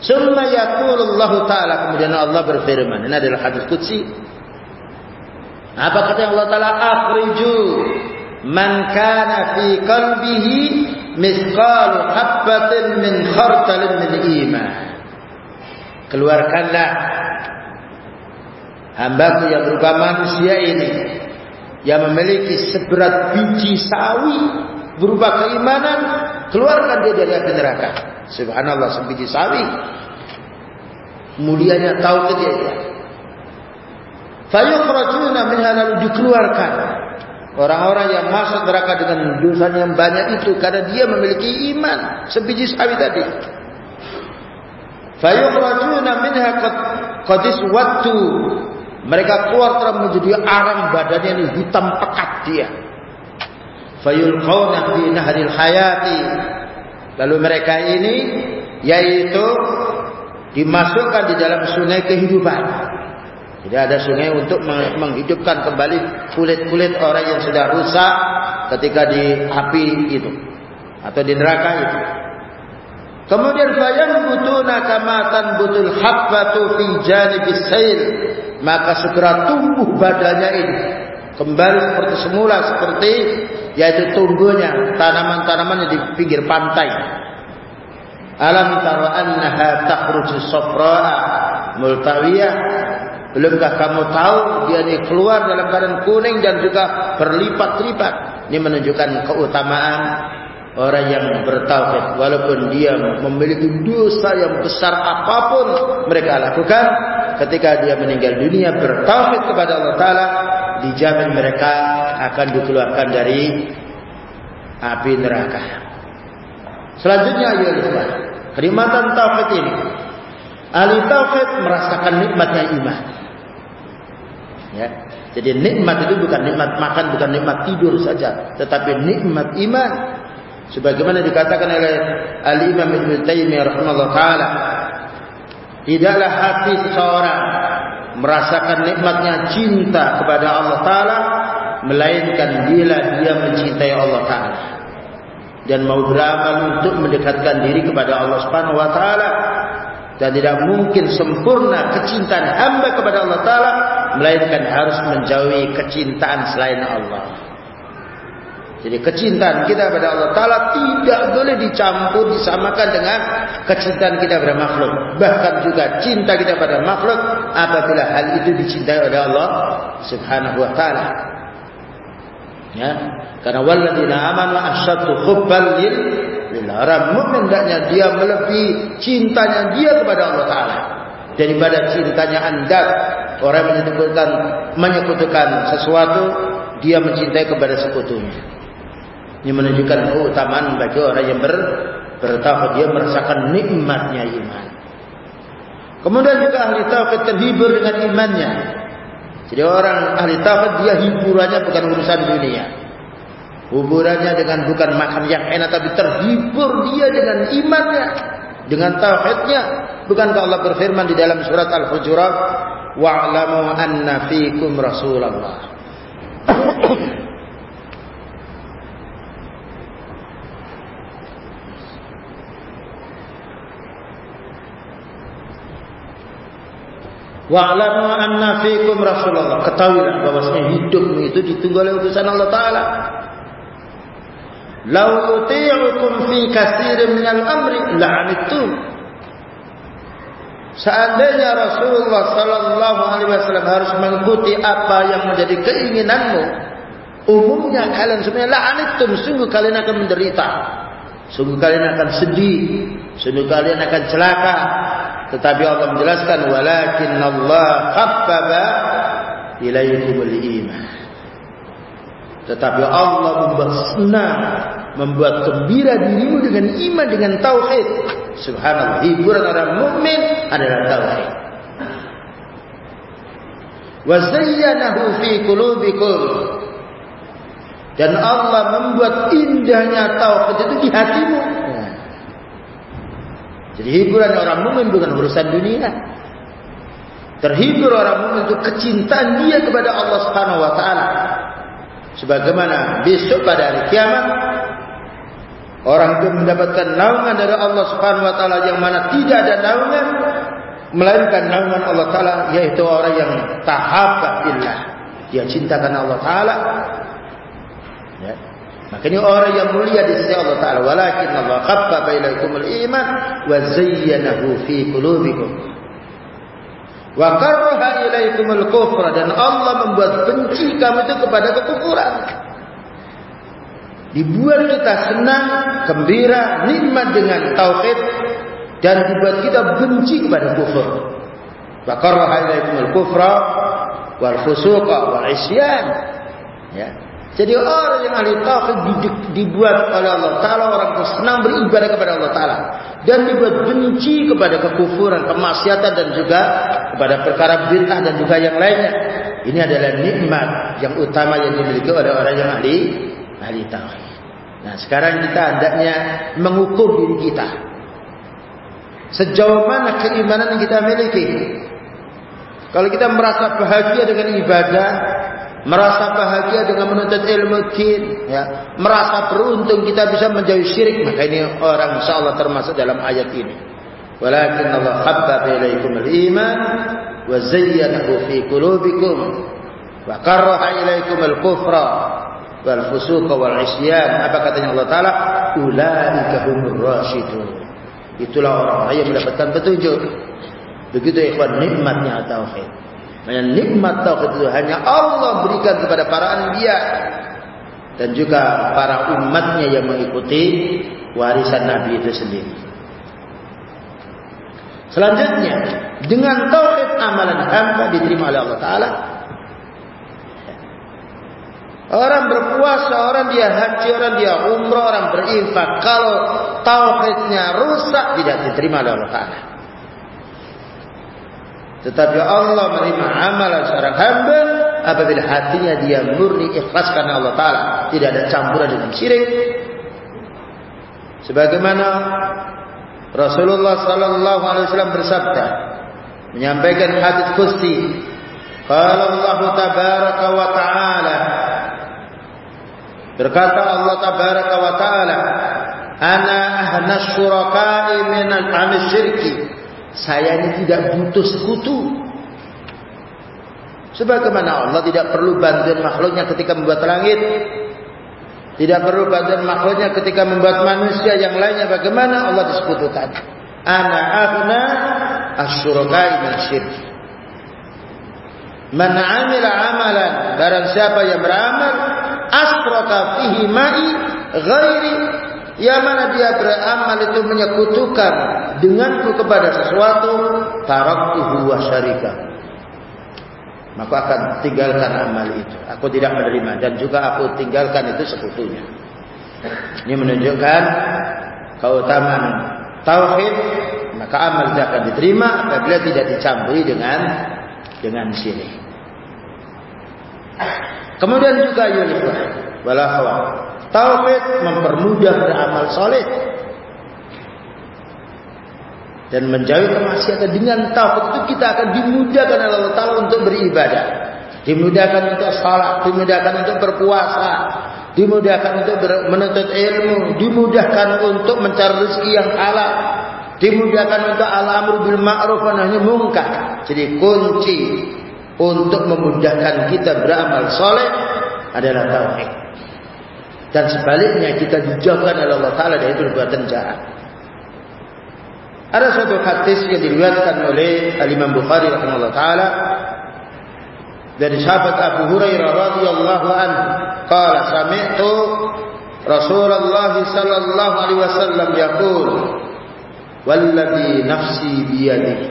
Summa yakulullahu ta'ala. Kemudian Allah berfirman. Ini adalah hadis kudsi. Apa kata Allah Ta'ala? Akhriju man kana fi qalbihi misqalu habbatin min khartalin min iman. Keluarkanlah hambaku yang berupa manusia ini yang memiliki seberat biji sawi berupa keimanan keluarkan dia dari api neraka subhanallah sebiji sawi mulianya tahu dia fayukhrajuna minha lalu dikeluarkan. Orang-orang yang masuk neraka dengan dosa yang banyak itu karena dia memiliki iman. Sebiji sawi tadi. Fayukhrajuna minha qadis wattu. Mereka keluar telah menjadi arang badannya ini hitam pekat dia. Fayulqawna fi nahril hayati. Lalu mereka ini yaitu dimasukkan di dalam sungai kehidupan. Jadi ada sungai untuk menghidupkan kembali kulit-kulit orang yang sudah rusak ketika di api itu atau di neraka itu. Kemudian fayan butuna kamatan butul habbatu fi janibis sail maka segera tumbuh badannya ini kembali seperti semula seperti yaitu tumbuhnya tanaman-tanaman di pinggir pantai. Alam tara annaha takhruju safra'a multawiyah? Belumkah kamu tahu dia ini keluar dalam keadaan kuning dan juga berlipat-lipat? Ini menunjukkan keutamaan orang yang bertauhid. Walaupun dia memiliki dosa yang besar apapun mereka lakukan ketika dia meninggal dunia bertauhid kepada Allah taala dijamin mereka akan dikeluarkan dari api neraka. Selanjutnya ayat ikhwan kenikmatan tauhid ini. Ahli tauhid merasakan nikmatnya iman. Ya jadi nikmat itu bukan nikmat makan bukan nikmat tidur saja tetapi nikmat iman. Sebagaimana dikatakan oleh Al Imam Ibnu Taimiyah rahimahullah taala tidaklah hati seseorang merasakan nikmatnya cinta kepada Allah taala melainkan bila dia mencintai Allah taala dan mau beramal untuk mendekatkan diri kepada Allah Subhanahu wa taala dan tidak mungkin sempurna kecintaan hamba kepada Allah taala melainkan harus menjauhi kecintaan selain Allah. Jadi kecintaan kita kepada Allah Taala tidak boleh dicampur disamakan dengan kecintaan kita kepada makhluk. Bahkan juga cinta kita pada makhluk apabila hal itu dicintai oleh Allah Subhanahu Wa Taala. Ya, karena waladina amanu asyaddu hubban lil orang mukmin hendaknya dia melebihi cintanya dia kepada Allah Taala daripada cintanya anda orang menyekutukan menyekutukan sesuatu dia mencintai kepada sekutunya. Ini menunjukkan keutamaan bagi orang yang ber, bertauhid dia merasakan nikmatnya iman. Kemudian juga ahli tauhid terhibur dengan imannya. Jadi orang ahli tauhid dia hiburannya bukan urusan dunia. Hiburannya dengan bukan makan yang enak tapi terhibur dia dengan imannya, dengan tauhidnya. Bukankah Allah berfirman di dalam surat Al-Hujurat, "Wa'lamu anna fiikum Rasulullah." Wa'lamu anna fiikum Rasulullah. Ketahuilah bahwasanya hidupmu itu ditunggu oleh utusan Allah Taala. Lau uti'ukum fi katsirin minal amri la'anittum. Seandainya Rasulullah sallallahu alaihi wasallam harus mengikuti apa yang menjadi keinginanmu, umumnya kalian semuanya la'anittum, sungguh kalian akan menderita. Sungguh kalian akan sedih, sungguh kalian akan celaka, tetapi Allah menjelaskan walakin Allah khaffaba ilaikumul iman. Tetapi Allah membuat senang, membuat gembira dirimu dengan iman dengan tauhid. Subhanallah, hiburan orang mukmin adalah tauhid. Wa zayyanahu fi qulubikum. Dan Allah membuat indahnya tauhid itu di hatimu. Jadi hiburan orang mukmin bukan urusan dunia. Terhibur orang mukmin itu kecintaan dia kepada Allah Subhanahu wa taala. Sebagaimana besok pada hari kiamat orang itu mendapatkan naungan dari Allah Subhanahu wa taala yang mana tidak ada naungan melainkan naungan Allah taala yaitu orang yang tahabba billah. Dia cintakan Allah taala. Ya. Makanya orang yang mulia di sisi Allah Taala, walakin Allah khabba bainakumul iman wa zayyanahu fi qulubikum. Wa karaha ilaikumul kufra dan Allah membuat benci kamu itu kepada kekufuran. Dibuat kita senang, gembira, nikmat dengan tauhid dan dibuat kita benci kepada kufur. Wa karaha ilaikumul kufra wal fusuqa wal isyan. Ya. Jadi orang yang ahli tauhid dibuat oleh Allah Taala orang yang senang beribadah kepada Allah Taala dan dibuat benci kepada kekufuran, kemaksiatan dan juga kepada perkara bid'ah dan juga yang lainnya. Ini adalah nikmat yang utama yang dimiliki oleh orang yang ahli ahli tauhid. Nah, sekarang kita hendaknya mengukur diri kita. Sejauh mana keimanan yang kita miliki? Kalau kita merasa bahagia dengan ibadah, merasa bahagia dengan menuntut ilmu kin, ya, merasa beruntung kita bisa menjauhi syirik, maka ini orang insyaallah termasuk dalam ayat ini. Walakin Allah habbaba ilaikum al-iman wa zayyanahu fi qulubikum wa karaha ilaikum al-kufra wal fusuqa wal isyan. Apa katanya Allah taala? Ulaika humur rasyidun. Itulah orang-orang yang mendapatkan petunjuk. Begitu ikhwan nikmatnya tauhid. Yang nikmat tauhid itu hanya Allah berikan kepada para anbiya dan juga para umatnya yang mengikuti warisan Nabi itu sendiri. Selanjutnya, dengan tauhid amalan hamba diterima oleh Allah Taala. Orang berpuasa, orang dia haji, orang dia umrah, orang berinfak. Kalau tauhidnya rusak, tidak diterima oleh Allah Taala. Tetapi Allah menerima amalan seorang hamba apabila hatinya dia murni ikhlas karena Allah Taala, tidak ada campuran dengan syirik. Sebagaimana Rasulullah sallallahu alaihi wasallam bersabda menyampaikan hadis qudsi, qala Allah tabaraka wa taala Berkata Allah tabaraka wa taala, "Ana ahna syuraka'i min al-'amil syirki." Saya ini tidak butuh sekutu. Sebagaimana Allah tidak perlu bantuan makhluknya ketika membuat langit. Tidak perlu bantuan makhluknya ketika membuat manusia yang lainnya. Bagaimana Allah disebutkan. Ana aghna asyurakai min syirk. Man amila amalan. Barang siapa yang beramal. Fihi ma'i ghairi. Yang mana dia beramal itu menyekutukan denganku kepada sesuatu. Taraktuhu wa syarikah maka akan tinggalkan amal itu. Aku tidak menerima dan juga aku tinggalkan itu sekutunya. Ini menunjukkan keutamaan tauhid, maka amal tidak akan diterima apabila tidak dicampuri dengan dengan syirik. Kemudian juga yulifah wala Tauhid mempermudah beramal soleh dan menjauhi kemaksiatan dengan tauhid itu kita akan dimudahkan oleh Allah Taala untuk beribadah, dimudahkan untuk salat, dimudahkan untuk berpuasa, dimudahkan untuk menuntut ilmu, dimudahkan untuk mencari rezeki yang halal, dimudahkan untuk al-amru bil ma'ruf nahi munkar. Jadi kunci untuk memudahkan kita beramal soleh adalah tauhid. Dan sebaliknya kita dijauhkan oleh Allah Taala dari perbuatan jahat. Ada satu hadis yang diriwayatkan oleh Al-Imam Bukhari rahimahullah taala dari sahabat Abu Hurairah radhiyallahu anhu. Qala sami'tu Rasulullah sallallahu alaihi wasallam yaqul walladhi nafsi biyadihi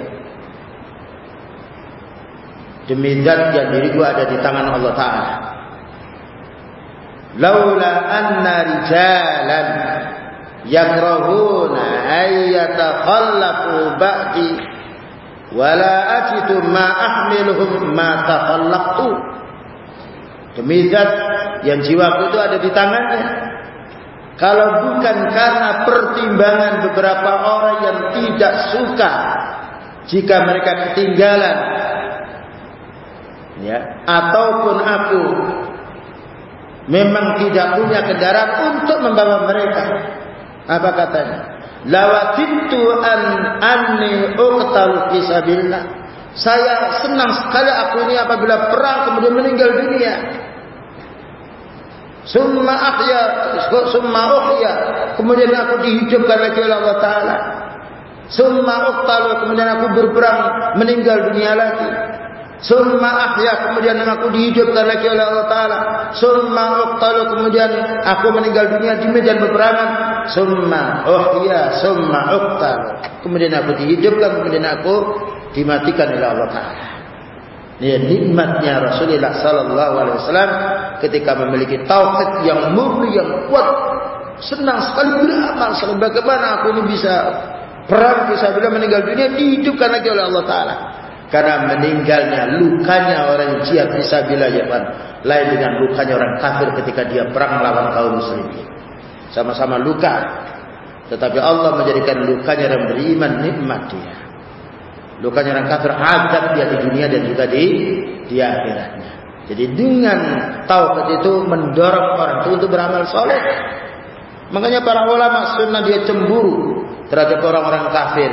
demi zat yang diriku ada di tangan Allah taala laula anna rijalan yakrahuna ayyatakhallafu ba'di wala ajidu ma ahmiluhum ma takhallaqtu. Demi zat yang jiwaku itu ada di tangannya. Kalau bukan karena pertimbangan beberapa orang yang tidak suka jika mereka ketinggalan ya ataupun aku memang tidak punya kendaraan untuk membawa mereka apa katanya? Lawatitu an anni uqtal fi sabilillah. Saya senang sekali aku ini apabila perang kemudian meninggal dunia. Summa ahya, summa uhya. Kemudian aku dihidupkan lagi oleh Allah Taala. Summa uqtal kemudian aku berperang meninggal dunia lagi. Summa ahya kemudian aku dihidupkan lagi oleh Allah Taala. Summa uqtalu kemudian aku meninggal dunia di medan peperangan. Summa uhya summa uqtal. Kemudian aku dihidupkan kemudian aku dimatikan oleh Allah Taala. Ini nikmatnya Rasulullah sallallahu alaihi wasallam ketika memiliki tauhid yang murni yang kuat. Senang sekali beramal sebagaimana aku ini bisa perang bisa bila meninggal dunia dihidupkan lagi oleh Allah Taala karena meninggalnya lukanya orang jihad fisabilillah ya Pak lain dengan lukanya orang kafir ketika dia perang melawan kaum muslimin sama-sama luka. Tetapi Allah menjadikan lukanya orang beriman nikmat dia. Lukanya orang kafir azab dia di dunia dan juga di di akhiratnya. Jadi dengan tauhid itu mendorong orang itu untuk beramal soleh. Makanya para ulama sunnah dia cemburu terhadap orang-orang kafir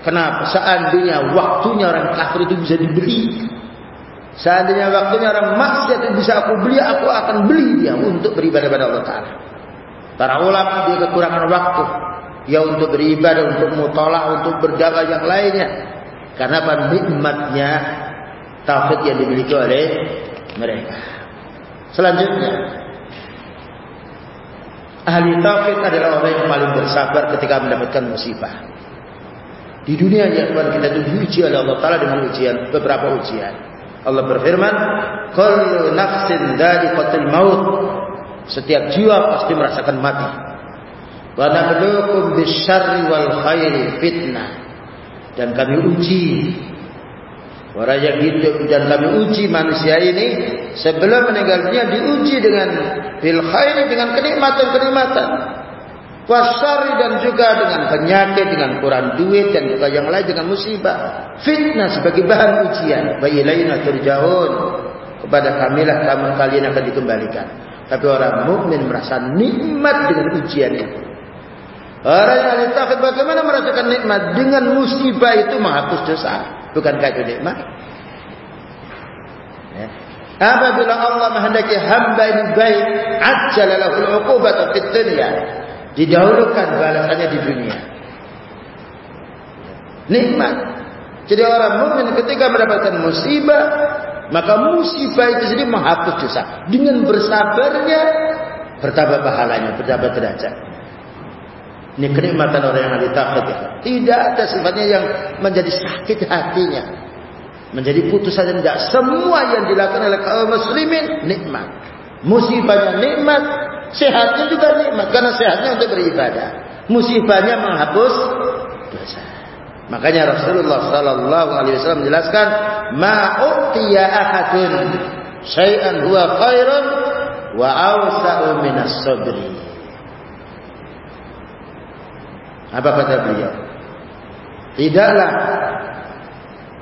Kenapa? Seandainya waktunya orang kafir itu bisa dibeli. Seandainya waktunya orang maksiat itu bisa aku beli, aku akan beli dia untuk beribadah kepada Allah Ta'ala. Para ulama dia kekurangan waktu. Ya untuk beribadah, untuk mutolak, untuk berdakwah yang lainnya. Karena apa? Nikmatnya yang dimiliki oleh mereka. Selanjutnya. Ahli tauhid adalah orang yang paling bersabar ketika mendapatkan musibah. Di dunia yang Tuhan kita itu diuji oleh Allah Taala dengan ujian beberapa ujian. Allah berfirman, "Kullu nafsin dha'iqatul maut." Setiap jiwa pasti merasakan mati. Wa nabluukum bisyarri wal khairi fitnah. Dan kami uji orang yang hidup dan kami uji manusia ini sebelum meninggal dunia diuji dengan bil khairi dengan kenikmatan-kenikmatan wasari dan juga dengan penyakit, dengan kurang duit dan juga yang lain dengan musibah. Fitnah sebagai bahan ujian. Bayi lainnya terjauh kepada kamilah kamu kalian akan dikembalikan. Tapi orang mukmin merasa nikmat dengan ujian itu. Orang yang tauhid bagaimana merasakan nikmat dengan musibah itu menghapus dosa. Bukankah itu nikmat? Ya. Apabila Allah menghendaki hamba ini baik, ajjala lahul 'uqubata fid dunya. Didahulukan balasannya di dunia. Nikmat. Jadi orang mukmin ketika mendapatkan musibah, maka musibah itu sendiri menghapus dosa. Dengan bersabarnya bertambah pahalanya, bertambah derajat. Ini kenikmatan orang yang ahli tauhid ya. Tidak ada sifatnya yang menjadi sakit hatinya. Menjadi putus asa tidak semua yang dilakukan oleh kaum muslimin nikmat. Musibahnya nikmat, sehatnya juga nikmat karena sehatnya untuk beribadah. Musibahnya menghapus dosa. Makanya Rasulullah sallallahu alaihi wasallam menjelaskan, "Ma utiya ahadun syai'an huwa khairun wa awsa'u minas sabri." Apa kata beliau? Tidaklah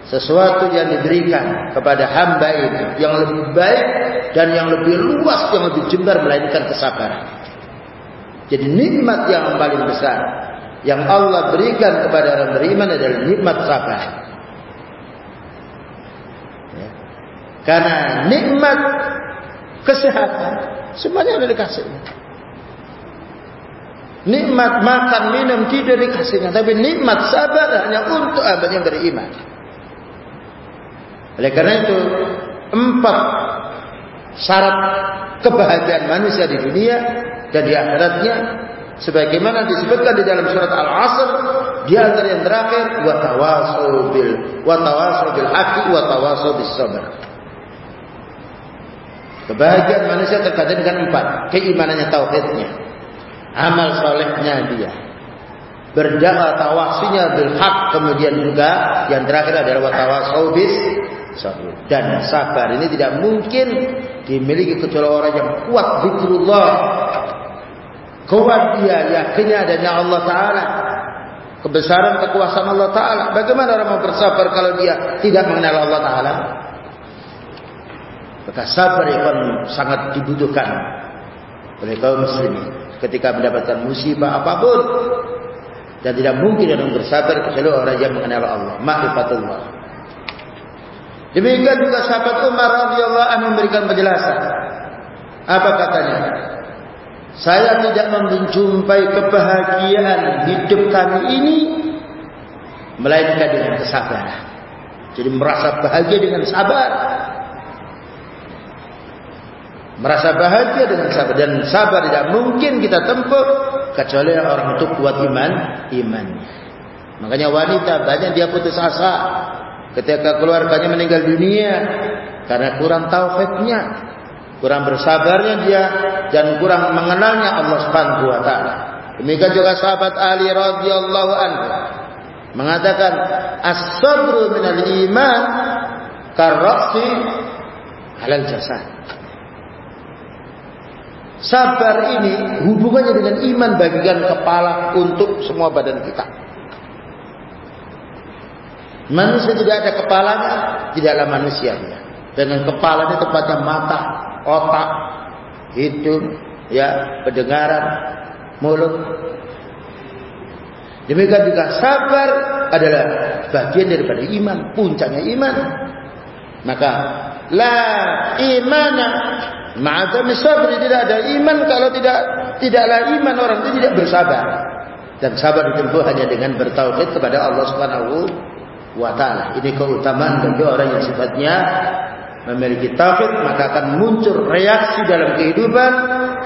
sesuatu yang diberikan kepada hamba ini yang lebih baik dan yang lebih luas, yang lebih jembar melainkan kesabaran. Jadi nikmat yang paling besar yang Allah berikan kepada orang beriman adalah nikmat sabar. Ya. Karena nikmat kesehatan semuanya sudah dikasih. Nikmat makan minum tidak dikasihnya, tapi nikmat sabar hanya untuk abad yang beriman. Oleh karena itu empat syarat kebahagiaan manusia di dunia dan di akhiratnya sebagaimana disebutkan di dalam surat Al-Asr di antara yang terakhir wa tawasau bil wa tawasau bil haqqi wa tawasau bis sabr. Kebahagiaan manusia terkait dengan empat, keimanannya tauhidnya, amal solehnya dia berdoa tawasinya bil haq kemudian juga yang terakhir adalah tawasau bis sabr dan sabar ini tidak mungkin dimiliki kecuali orang yang kuat zikrullah. Kuat dia yakinnya adanya Allah taala. Kebesaran kekuasaan Allah taala. Bagaimana orang mau bersabar kalau dia tidak mengenal Allah taala? Maka sabar itu sangat dibutuhkan oleh kaum muslimin ketika mendapatkan musibah apapun. Dan tidak mungkin orang bersabar kecuali orang yang mengenal Allah. Ma'rifatullah demikian juga sahabat Umar radhiyallahu anhu memberikan penjelasan. Apa katanya? Saya tidak menjumpai kebahagiaan hidup kami ini melainkan dengan kesabaran. Jadi merasa bahagia dengan sabar. Merasa bahagia dengan sabar. Dan sabar tidak mungkin kita tempuh kecuali orang itu kuat iman imannya. Makanya wanita banyak dia putus asa ketika keluarganya meninggal dunia karena kurang tauhidnya kurang bersabarnya dia dan kurang mengenalnya Allah Subhanahu wa taala demikian juga sahabat Ali radhiyallahu anhu mengatakan as-sabru minal iman karrasi halal jasad Sabar ini hubungannya dengan iman bagian kepala untuk semua badan kita. Manusia tidak ada kepalanya, tidaklah manusia dia. Dengan kepalanya tempatnya mata, otak, hidung, ya, pendengaran, mulut. Demikian juga sabar adalah bagian daripada iman, puncaknya iman. Maka la imana Ma'adami sabri tidak ada iman kalau tidak tidaklah iman orang itu tidak bersabar. Dan sabar ditempuh hanya dengan bertauhid kepada Allah Subhanahu wa taala. Ini keutamaan bagi orang yang sifatnya memiliki tauhid maka akan muncul reaksi dalam kehidupan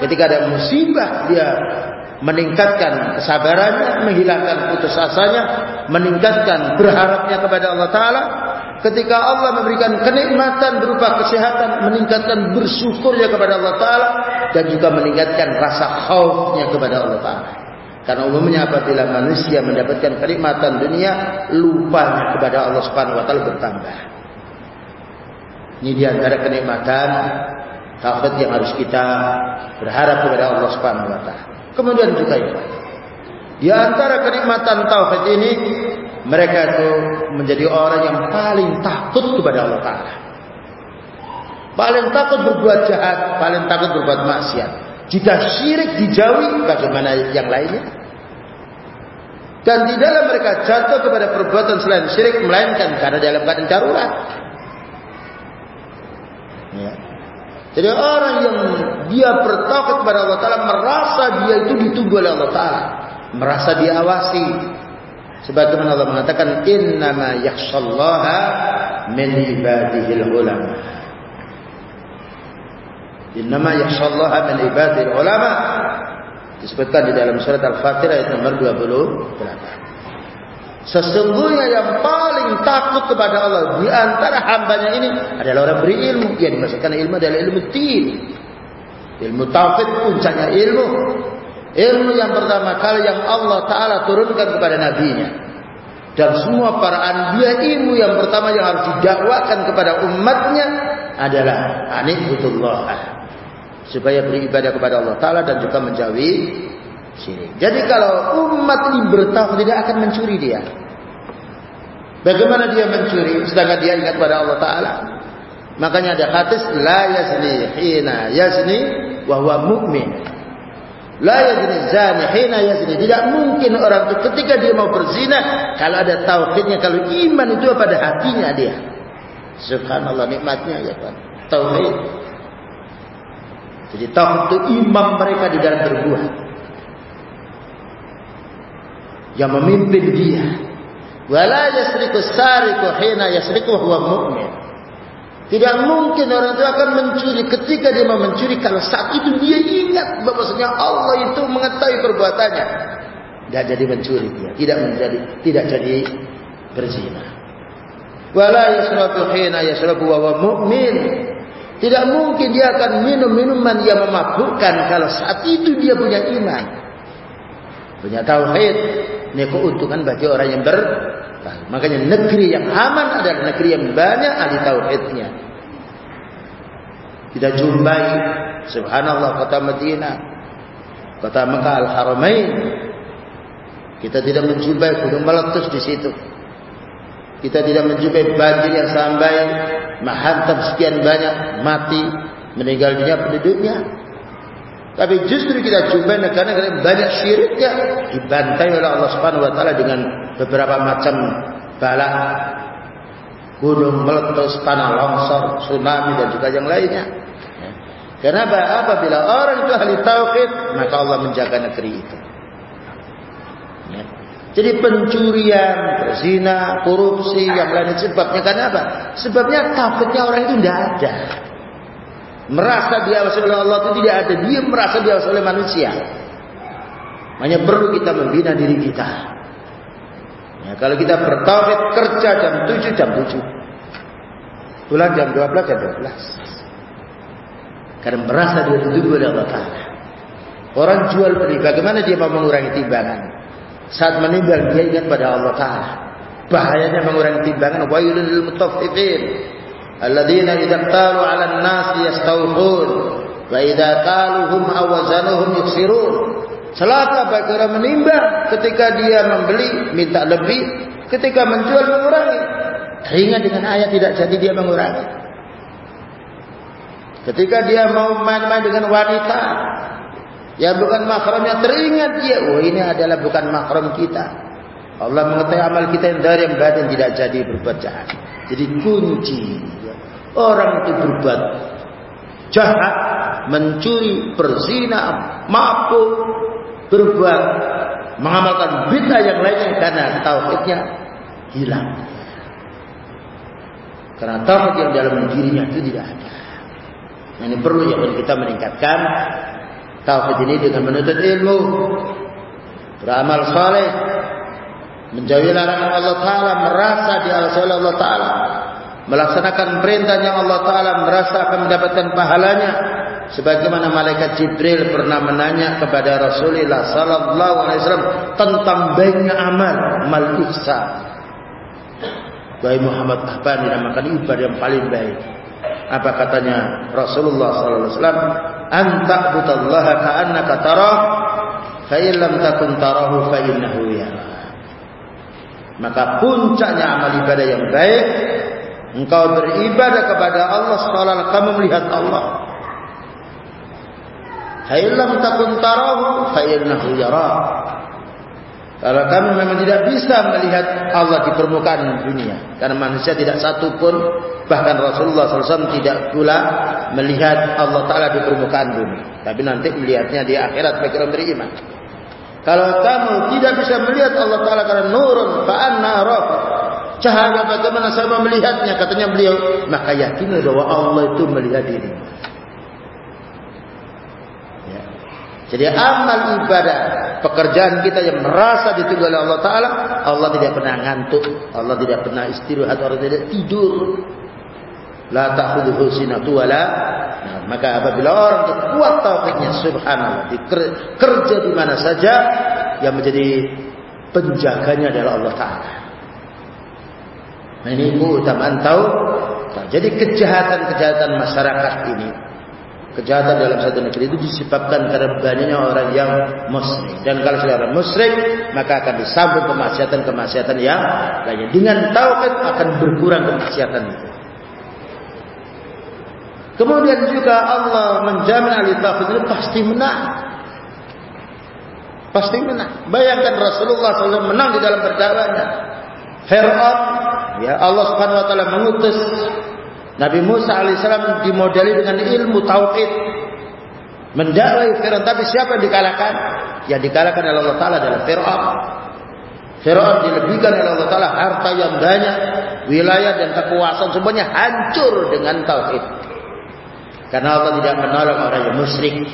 ketika ada musibah dia meningkatkan kesabarannya, menghilangkan putus asanya, meningkatkan berharapnya kepada Allah taala ketika Allah memberikan kenikmatan berupa kesehatan meningkatkan bersyukurnya kepada Allah taala dan juga meningkatkan rasa khaufnya kepada Allah taala karena umumnya apabila manusia mendapatkan kenikmatan dunia lupanya kepada Allah Subhanahu wa taala bertambah ini di antara kenikmatan tauhid yang harus kita berharap kepada Allah Subhanahu wa taala kemudian juga ya di antara kenikmatan tauhid ini mereka itu menjadi orang yang paling takut kepada Allah Taala. Paling takut berbuat jahat, paling takut berbuat maksiat. Jika syirik dijauhi, bagaimana yang lainnya? Dan di dalam mereka jatuh kepada perbuatan selain syirik, melainkan karena dalam keadaan darurat. Ya. Jadi orang yang dia bertauhid kepada Allah Taala merasa dia itu ditunggu oleh Allah Taala, merasa diawasi. Sebagaimana Allah mengatakan innama yakhshallaha min ibadihil ulama. Innama yakhshallaha min ibadihil ulama. Disebutkan di dalam surat Al-Fatihah ayat nomor 28. Sesungguhnya yang paling takut kepada Allah di antara hambanya ini adalah orang berilmu. Yang dimaksudkan ilmu adalah ilmu tin. Ilmu tauhid puncaknya ilmu. Ilmu yang pertama kali yang Allah Ta'ala turunkan kepada nabinya. Dan semua para anbiya ilmu yang pertama yang harus didakwakan kepada umatnya adalah anibutullah. Supaya beribadah kepada Allah Ta'ala dan juga menjauhi syirik. Jadi kalau umat ini bertauhid tidak akan mencuri dia. Bagaimana dia mencuri sedangkan dia ingat pada Allah Taala? Makanya ada hadis la yazni hina yazni wa huwa mu'min. La yazni zani hina yazni. Tidak mungkin orang itu ketika dia mau berzina kalau ada tauhidnya, kalau iman itu pada hatinya dia. Subhanallah nikmatnya ya kan. Tauhid. Jadi tauhid itu imam mereka di dalam berbuat yang memimpin dia. Wala yasriku sariku hina yasriku huwa mu'min. Tidak mungkin orang itu akan mencuri ketika dia mau mencuri kalau saat itu dia ingat bahwasanya Allah itu mengetahui perbuatannya. Tidak jadi mencuri dia, tidak menjadi tidak jadi berzina. Wala yasriku hina yasriku huwa mu'min. Tidak mungkin dia akan minum minuman yang memabukkan kalau saat itu dia punya iman. Punya tauhid. Ini keuntungan bagi orang yang ber Makanya negeri yang aman adalah negeri yang banyak ahli tauhidnya. Kita jumpai subhanallah kota Madinah, kota Mekah Al-Haramain. Kita tidak menjumpai gunung meletus di situ. Kita tidak menjumpai banjir yang sampai menghantam sekian banyak mati meninggal dunia penduduknya. Tapi justru kita jumpai negara-negara banyak syiriknya dibantai oleh Allah Subhanahu wa taala dengan beberapa macam bala gunung meletus, tanah longsor, tsunami dan juga yang lainnya. Kenapa? Apabila orang itu ahli tauhid, maka Allah menjaga negeri itu. Jadi pencurian, berzina, korupsi, yang lain sebabnya kenapa? Sebabnya tauhidnya orang itu tidak ada. Merasa diawasi oleh Allah itu tidak ada. Dia merasa diawasi oleh manusia. Hanya perlu kita membina diri kita. Ya, kalau kita bertauhid kerja jam 7 jam 7. Pulang jam 12 jam 12. Karena merasa dia ditunggu oleh Allah Ta'ala. Orang jual beli. Bagaimana dia mau mengurangi timbangan? Saat meninggal dia ingat pada Allah Ta'ala. Bahayanya mengurangi timbangan. Wa yulil mutafifin. Alladzina idza qalu 'alan nasi yastawfun wa idza qaluhum awazanuhum yuksirun. Celaka bagi orang menimbang ketika dia membeli minta lebih, ketika menjual mengurangi. Teringat dengan ayat tidak jadi dia mengurangi. Ketika dia mau main-main dengan wanita yang bukan mahramnya teringat dia, oh ini adalah bukan mahram kita. Allah mengetahui amal kita yang dari yang batin tidak jadi berbuat jahat. Jadi kunci Orang itu berbuat jahat, mencuri, berzina, mabuk, berbuat mengamalkan bid'ah yang lainnya karena tauhidnya hilang. Karena tauhid yang dalam dirinya itu tidak ada. Ini perlu ya kita meningkatkan tauhid ini dengan menuntut ilmu, beramal saleh, menjauhi larangan Allah Taala, merasa di Allah Taala, melaksanakan perintah yang Allah Taala merasa akan mendapatkan pahalanya. Sebagaimana malaikat Jibril pernah menanya kepada Rasulullah sallallahu alaihi wasallam tentang baiknya amal mal ihsan. Wahai Muhammad apa yang dinamakan ibadah yang paling baik. Apa katanya Rasulullah sallallahu alaihi wasallam anta butallaha ka'annaka tarah fa illam takun tarahu fa innahu yara maka puncaknya amal ibadah yang baik Engkau beribadah kepada Allah seolah kamu melihat Allah. Hailam takun tarahu fa innahu yara. Kalau kami memang tidak bisa melihat Allah di permukaan dunia. Karena manusia tidak satu pun. Bahkan Rasulullah SAW tidak pula melihat Allah Ta'ala di permukaan dunia. Tapi nanti melihatnya di akhirat bagi orang beriman. Kalau kamu tidak bisa melihat Allah Ta'ala karena nurun fa'anna roh. Cahaya bagaimana saya melihatnya katanya beliau. Maka yakin bahwa Allah itu melihat diri. Jadi amal ibadah, pekerjaan kita yang merasa ditunggu oleh Allah Taala, Allah tidak pernah ngantuk, Allah tidak pernah istirahat, Allah tidak tidur. La ta'khudhuhu sinatu wala nah, maka apabila orang itu kuat tauhidnya subhanallah kerja di mana saja yang menjadi penjaganya adalah Allah taala. Ini keutamaan tahu. Jadi kejahatan-kejahatan masyarakat ini kejahatan dalam satu negeri itu disebabkan karena banyaknya orang yang musyrik. Dan kalau sudah orang musyrik, maka akan disambung kemaksiatan-kemaksiatan yang lainnya. Dengan tauhid akan berkurang kemaksiatan itu. Kemudian juga Allah menjamin ahli tauhid itu pasti menang. Pasti menang. Bayangkan Rasulullah SAW menang di dalam berdakwahnya. Fir'aun, ya Allah Subhanahu Wa Taala mengutus Nabi Musa alaihissalam dimodali dengan ilmu tauhid. Mendakwai Fir'aun tapi siapa yang dikalahkan? Yang dikalahkan oleh Allah Taala adalah Fir'aun. Fir'aun dilebihkan oleh Allah Taala harta yang banyak, wilayah dan kekuasaan semuanya hancur dengan tauhid. Karena Allah tidak menolong orang yang musyrik.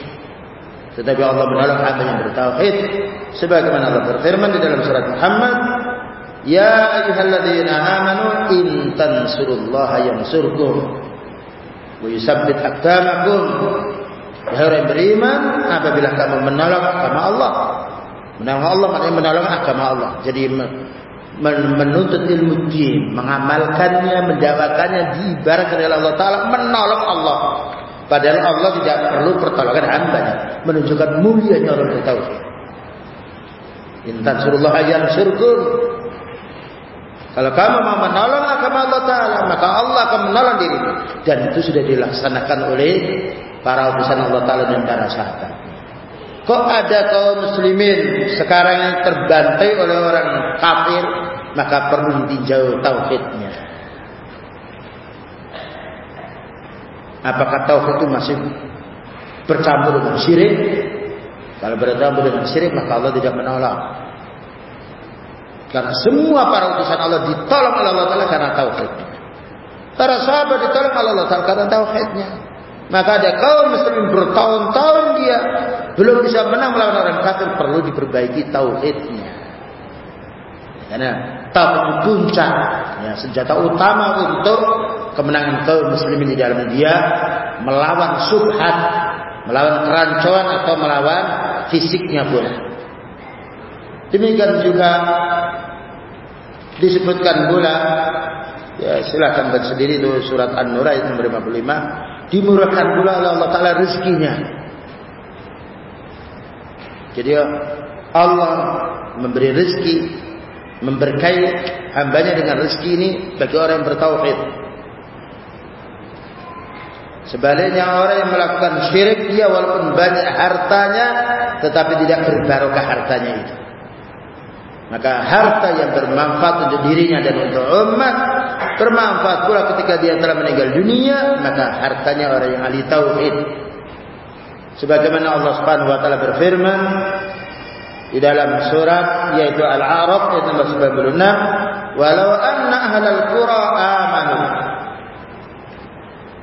Tetapi Allah menolong hamba yang bertauhid. Sebagaimana Allah berfirman di dalam surat Muhammad, Ya ayyuhalladzina amanu in tansurullaha yansurkum wa yusabbit aqdamakum. Wahai beriman, apabila kamu menolong agama Allah, menolong Allah maknanya menolong agama Allah. Jadi menuntut ilmu din, mengamalkannya, mendakwakannya diibaratkan oleh Allah Taala menolong Allah. Padahal Allah tidak perlu pertolongan hambanya, menunjukkan mulianya orang bertauhid. Intan surullah ayam surgun kalau kamu mau menolong agama Allah Ta'ala, maka Allah akan menolong dirimu. Dan itu sudah dilaksanakan oleh para utusan Allah Ta'ala dan para sahabat. Kok ada kaum muslimin sekarang yang terbantai oleh orang kafir, maka perlu ditinjau tauhidnya. Apakah tauhid itu masih bercampur dengan syirik? Kalau bercampur dengan syirik, maka Allah tidak menolong. Karena semua para utusan Allah ditolong oleh Allah Taala karena tauhidnya. Para sahabat ditolong oleh Allah Taala karena tauhidnya. Maka ada kaum muslimin bertahun-tahun dia belum bisa menang melawan orang kafir perlu diperbaiki tauhidnya. Karena tauhid puncak, ya, senjata utama untuk kemenangan kaum muslimin di dalam dia melawan subhat, melawan kerancuan atau melawan fisiknya pula. Demikian juga disebutkan pula ya silakan baca sendiri itu surat An-Nur ayat nomor 55 dimurahkan pula oleh Allah taala rezekinya. Jadi Allah memberi rezeki memberkahi hambanya dengan rezeki ini bagi orang yang bertauhid. Sebaliknya orang yang melakukan syirik dia walaupun banyak hartanya tetapi tidak berbarokah hartanya itu. Maka harta yang bermanfaat untuk dirinya dan untuk umat bermanfaat pula ketika dia telah meninggal dunia, maka hartanya orang yang ahli tauhid. Sebagaimana Allah Subhanahu wa taala berfirman di dalam surat yaitu Al-A'raf ayat nomor 96, "Walau anna ahlal qura amanu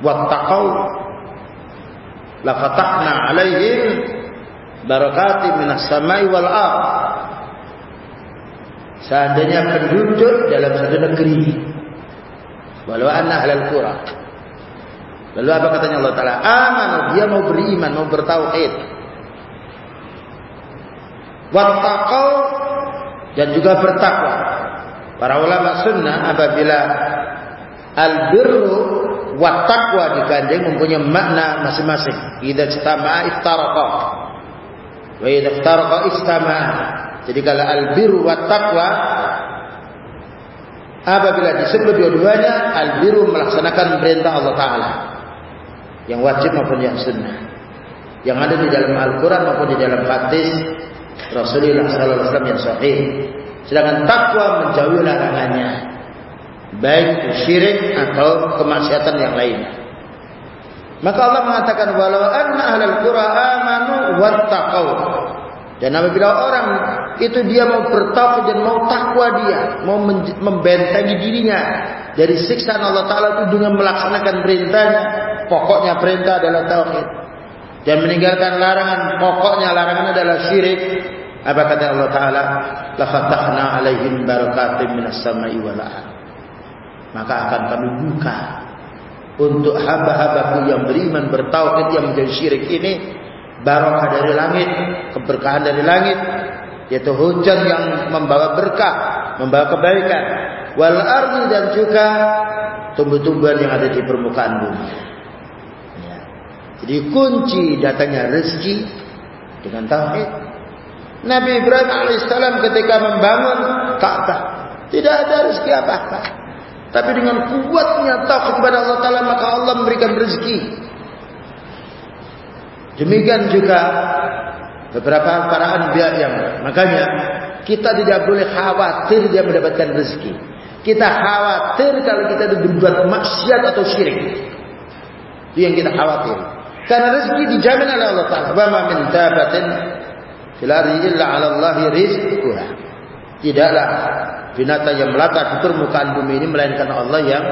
wattaqau la fatahna 'alaihim barakatin minas sama'i wal ardh." Seandainya penduduk dalam satu negeri. Walau anna halal qura. Lalu apa katanya Allah Ta'ala? Aman, dia mau beriman, mau bertauhid. Wattaqau Dan juga bertakwa. Para ulama sunnah apabila Al-birru Wattaqwa digandeng mempunyai makna masing-masing. Ida istama'a iftaraqa. Wa ida iftaraqa istama'a jadi kalau al-biru wa taqwa apabila disebut dua-duanya al-biru melaksanakan perintah Allah taala yang wajib maupun yang sunnah. Yang ada di dalam Al-Qur'an maupun di dalam hadis Rasulullah sallallahu alaihi wasallam yang sahih. Sedangkan takwa menjauhi larangannya. Baik syirik atau kemaksiatan yang lain. Maka Allah mengatakan walau anna ahlal qura amanu wattaqau. Dan apabila orang itu dia mau bertakwa dan mau takwa dia, mau membentengi dirinya dari siksa Allah Taala itu dengan melaksanakan perintahnya, pokoknya perintah adalah tauhid. Dan meninggalkan larangan, pokoknya larangan adalah syirik. Apa kata Allah Taala? La fatahna alaihim barakatim minas sama'i wal Maka akan kami buka untuk hamba-hambaku yang beriman bertauhid yang menjadi syirik ini barakah dari langit, keberkahan dari langit, yaitu hujan yang membawa berkah, membawa kebaikan, wal ardi dan juga tumbuh-tumbuhan yang ada di permukaan bumi. Ya. Jadi kunci datangnya rezeki dengan tauhid. Nabi Ibrahim alaihissalam ketika membangun Ka'bah tidak ada rezeki apa-apa. Tapi dengan kuatnya tauhid kepada Allah Taala maka Allah memberikan rezeki. Demikian juga beberapa para anbiya yang makanya kita tidak boleh khawatir dia mendapatkan rezeki. Kita khawatir kalau kita berbuat maksiat atau syirik. Itu yang kita khawatir. Karena rezeki dijamin oleh Allah Taala. Wa ma min dabatin fil illa 'ala Allahi rizquha. Tidaklah binatang yang melata di permukaan bumi ini melainkan Allah yang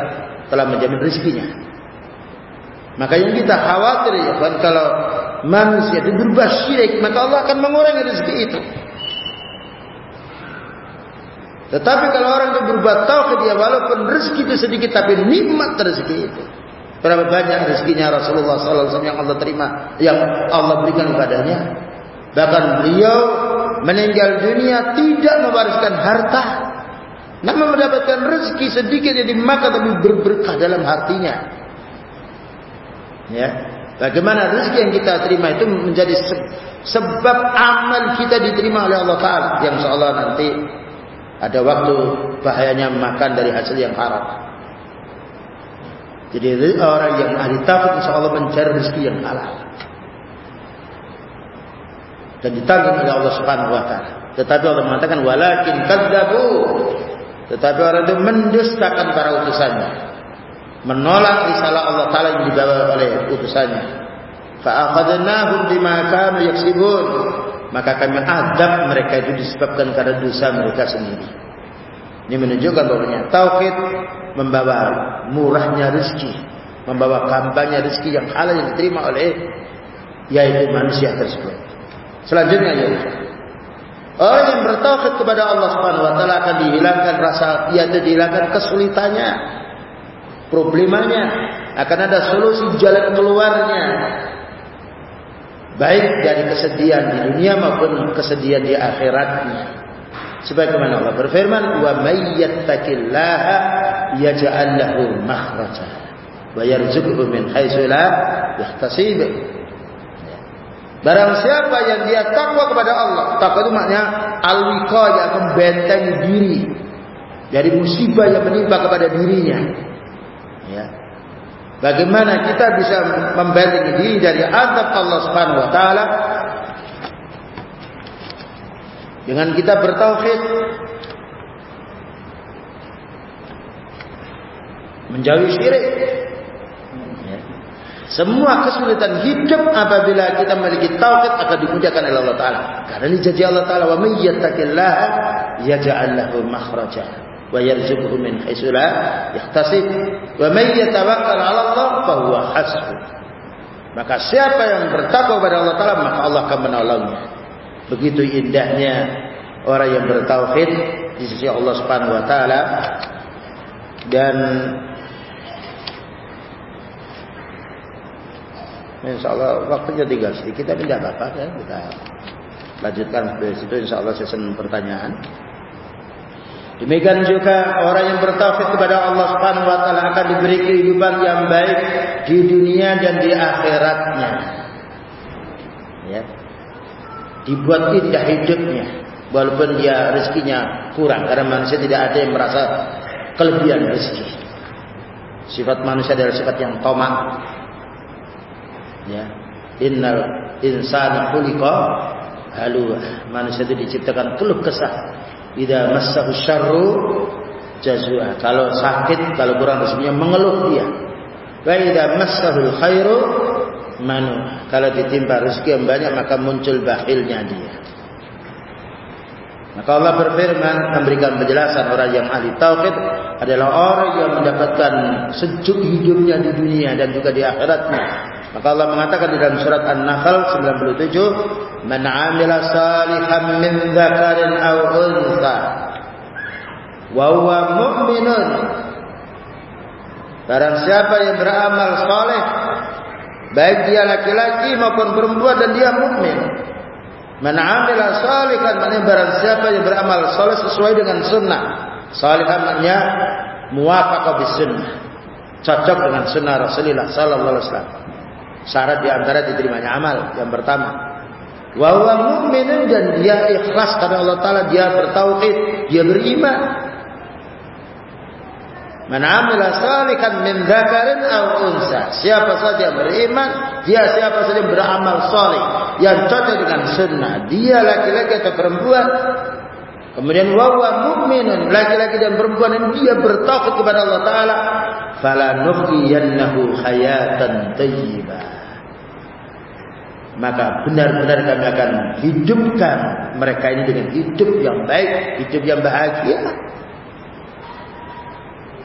telah menjamin rezekinya. Maka yang kita khawatir ya kalau manusia itu berbuat syirik, maka Allah akan mengurangi rezeki itu. Tetapi kalau orang itu berbuat tauhid dia walaupun rezeki itu sedikit tapi nikmat rezeki itu. Berapa banyak rezekinya Rasulullah wasallam yang Allah terima, yang Allah berikan kepadanya. Bahkan beliau meninggal dunia tidak mewariskan harta. Namun mendapatkan rezeki sedikit yang dimakan tapi berberkah dalam hatinya. Ya, Bagaimana rezeki yang kita terima itu menjadi sebab amal kita diterima oleh Allah Taala yang seolah nanti ada waktu bahayanya makan dari hasil yang haram. Jadi orang yang ahli tauhid insyaallah mencari rezeki yang halal. Dan ditanggung oleh Allah Subhanahu wa taala. Tetapi Allah mengatakan walakin kadzabu. Tetapi orang itu mendustakan para utusannya menolak risalah Allah Taala yang dibawa oleh utusannya. Fa'akhadnahum bima kanu yaksibun. Maka kami adab mereka itu disebabkan karena dosa mereka sendiri. Ini menunjukkan bahwa tauhid membawa murahnya rezeki, membawa kampanye rezeki yang halal yang diterima oleh yaitu manusia tersebut. Selanjutnya ya. Orang yang bertauhid kepada Allah Subhanahu wa taala akan dihilangkan rasa yaitu dihilangkan kesulitannya, problemanya akan ada solusi jalan keluarnya. Baik dari kesedihan di dunia maupun kesedihan di akhiratnya. Sebagaimana Allah berfirman wa may yattaqillaha yaj'al lahu makhraja wa yarzuqhu min haitsu la yahtasib. Barang siapa yang dia takwa kepada Allah, takwa itu maknanya al-wiqayah membentengi diri dari musibah yang menimpa kepada dirinya. Bagaimana kita bisa membentengi diri dari azab Allah Subhanahu wa taala dengan kita bertauhid menjauhi syirik. Ya. Semua kesulitan hidup apabila kita memiliki tauhid akan dimudahkan oleh Allah Taala. Karena ini janji Allah Taala, "Wa may yattaqillaha yaj'al lahu makhraja." Min haitsu la yahtasib. Wa yatawakkal 'ala Allah fa huwa hasbuh maka siapa yang bertakwa kepada Allah taala maka Allah akan menolongnya. Begitu indahnya orang yang bertauhid di sisi Allah Subhanahu wa taala. Dan insyaallah waktunya tinggal sedikit tapi tidak apa-apa ya kita lanjutkan dari situ. Insyaallah sesi pertanyaan Demikian juga orang yang bertauhid kepada Allah Subhanahu wa taala akan diberi kehidupan yang baik di dunia dan di akhiratnya. Ya. Dibuat indah hidupnya walaupun dia rezekinya kurang karena manusia tidak ada yang merasa kelebihan rezeki. Sifat manusia adalah sifat yang tamak. Ya. Innal insana khuliqa halu manusia itu diciptakan keluh kesah idza massahu syarru jazua kalau sakit kalau kurang rezekinya mengeluh dia. Wa idza massahu khairu manu kalau ditimpa rezeki yang banyak maka muncul bakhilnya dia maka Allah berfirman memberikan penjelasan orang yang ahli tauhid adalah orang yang mendapatkan sejuk hidupnya di dunia dan juga di akhiratnya Maka Allah mengatakan di dalam surat An-Nahl 97, "Man 'amila salihan min dzakarin aw untha wa huwa mu'minun" Barang siapa yang beramal saleh baik dia laki-laki maupun perempuan dan dia mukmin. Man 'amila salihan man barang siapa yang beramal saleh sesuai dengan sunnah. Salihan maknanya muwafaqah bis sunnah. Cocok dengan sunnah Rasulullah sallallahu alaihi wasallam. Syarat di antara diterimanya amal yang pertama. Wa huwa mu'minun dan dia ikhlas karena Allah Taala dia bertauhid, dia beriman. Man 'amila salihan min dzakarin aw unsa. Siapa saja beriman, dia siapa saja beramal saleh yang cocok dengan sunnah, dia laki-laki atau perempuan. Kemudian wa huwa mu'minun, laki-laki dan perempuan yang dia bertauhid kepada Allah Taala, fala nuhyiyannahu hayatan thayyibah maka benar-benar kami akan hidupkan mereka ini dengan hidup yang baik, hidup yang bahagia.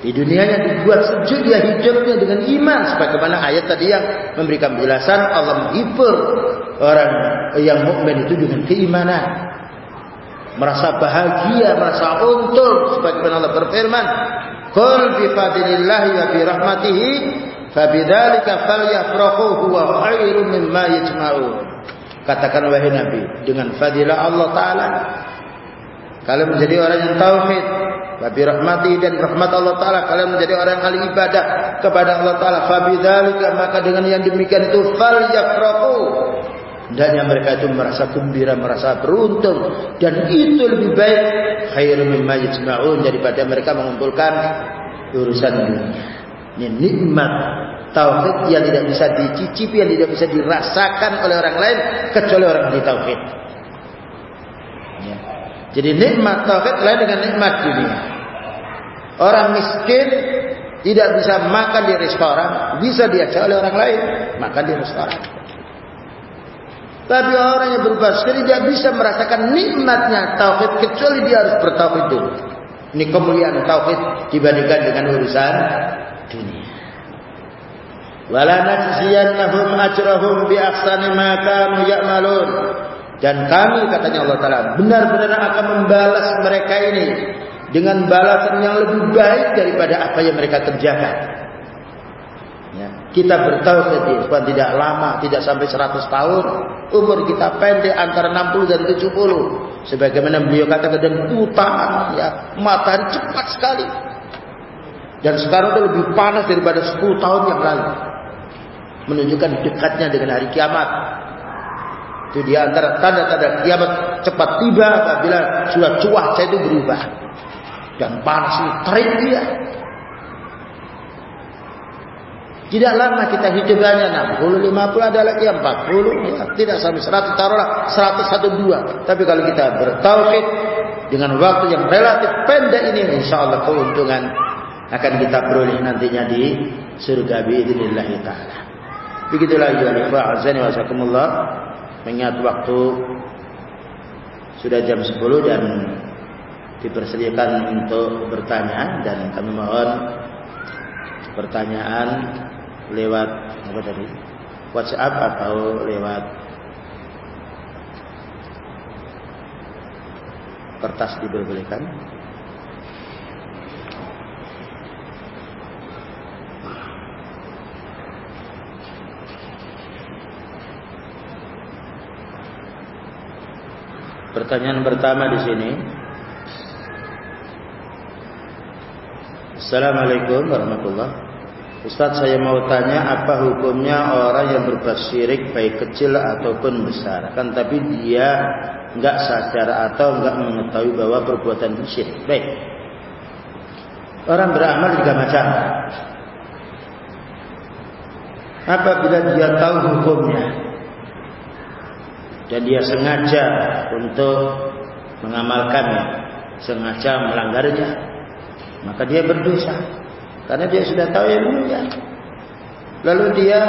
Di dunianya dibuat sejuk dia hidupnya dengan iman sebagaimana ayat tadi yang memberikan penjelasan Allah menghibur orang yang mukmin itu dengan keimanan. Merasa bahagia, merasa untung sebagaimana Allah berfirman, "Qul bi fadlillahi wa bi rahmatihi Fabidzalika falyafrahu huwa khairum mimma yajma'un. Katakan wahai Nabi, dengan fadilah Allah taala kalian menjadi orang yang tauhid, wabi rahmati dan rahmat Allah taala kalian menjadi orang yang ahli ibadah kepada Allah taala. Fabidzalika maka dengan yang demikian itu falyafrahu dan yang mereka itu merasa gembira, merasa beruntung dan itu lebih baik khairum mimma yajma'un daripada mereka mengumpulkan urusan dunia. Ini nikmat tauhid yang tidak bisa dicicipi, yang tidak bisa dirasakan oleh orang lain kecuali orang di tauhid. Jadi nikmat tauhid lain dengan nikmat dunia. Orang miskin tidak bisa makan di restoran, bisa diajak oleh orang lain makan di restoran. Tapi orang yang berubah sekali tidak bisa merasakan nikmatnya tauhid kecuali dia harus bertauhid dulu. Ini kemuliaan tauhid dibandingkan dengan urusan dunia. Wala najziyannahum ajrahum bi ahsani ma kanu ya'malun. Dan kami katanya Allah taala benar-benar akan membalas mereka ini dengan balasan yang lebih baik daripada apa yang mereka kerjakan. Ya, kita bertauhid bukan tidak lama, tidak sampai 100 tahun. Umur kita pendek antara 60 dan 70. Sebagaimana beliau katakan dan putaran ya, matahari cepat sekali. Dan sekarang itu lebih panas daripada 10 tahun yang lalu. Menunjukkan dekatnya dengan hari kiamat. Itu di antara tanda-tanda kiamat cepat tiba apabila sudah cuaca itu berubah. Dan panas ini terik dia. Tidak lama kita hidup hanya 60, 50 ada lagi 40. Ya, tidak sampai 100, taruhlah 100, 102. Tapi kalau kita bertauhid dengan waktu yang relatif pendek ini, insya Allah keuntungan akan kita peroleh nantinya di surga biidznillah taala. Begitulah ya ikhwah azani wasakumullah mengingat waktu sudah jam 10 dan dipersediakan untuk bertanya dan kami mohon pertanyaan lewat apa tadi? WhatsApp atau lewat kertas diperbolehkan. Pertanyaan pertama di sini. Assalamualaikum warahmatullahi Ustaz saya mau tanya apa hukumnya orang yang berbuat syirik baik kecil ataupun besar kan tapi dia enggak sadar atau enggak mengetahui bahwa perbuatan itu syirik. Baik. Orang beramal juga macam. Apabila dia tahu hukumnya dan dia sengaja untuk mengamalkannya, sengaja melanggarnya, maka dia berdosa. Karena dia sudah tahu ilmunya. Lalu dia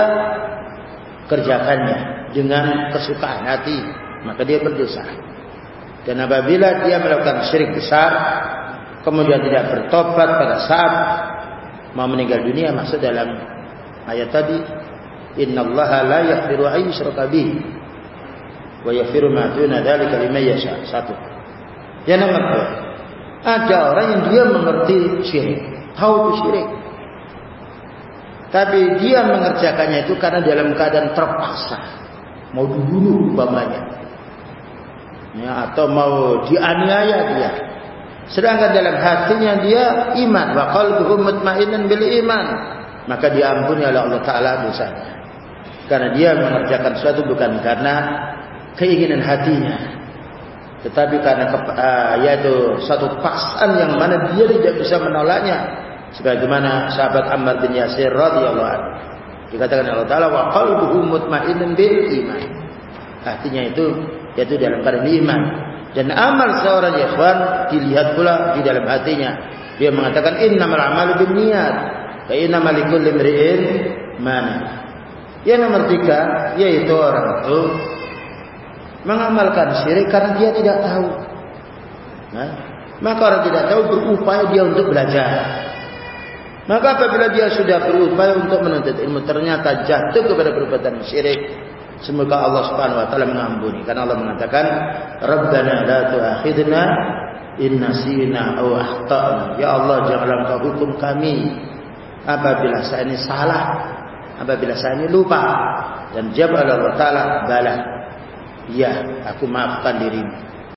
kerjakannya dengan kesukaan hati, maka dia berdosa. Dan apabila dia melakukan syirik besar, kemudian tidak bertobat pada saat mau meninggal dunia, masuk dalam ayat tadi, Inna Allah la yaghfiru an yushraka bih wa yaghfiru ma duna dzalika liman yasha. Satu. Yang nomor dua, ada orang yang dia mengerti syirik, tahu itu syirik. Tapi dia mengerjakannya itu karena dalam keadaan terpaksa. Mau dibunuh umpamanya ya, atau mau dianiaya dia. Sedangkan dalam hatinya dia iman, wa qalbuhu mutmainnan bil iman, maka diampuni oleh Allah taala dosanya. Karena dia mengerjakan sesuatu bukan karena keinginan hatinya, tetapi karena uh, yaitu satu paksaan yang mana dia tidak bisa menolaknya. Sebagaimana sahabat Ammar bin Yasir radhiyallahu anhu. Dikatakan Allah taala wa qalbuhu mutmainnan bil iman. Hatinya itu yaitu dalam keadaan iman. Dan amal seorang ikhwan dilihat pula di dalam hatinya. Dia mengatakan innamal a'malu binniyat wa innamal likulli imri'in mana yang nomor tiga yaitu orang itu mengamalkan syirik karena dia tidak tahu nah, maka orang tidak tahu berupaya dia untuk belajar maka apabila dia sudah berupaya untuk menuntut ilmu ternyata jatuh kepada perbuatan syirik Semoga Allah Subhanahu wa taala mengampuni karena Allah mengatakan Rabbana la tu'akhidna in nasina aw akhtana. Ya Allah janganlah Engkau hukum kami apabila saya ini salah, apabila saya ini lupa. Dan jawab Allah taala bala. Ya, aku maafkan dirimu.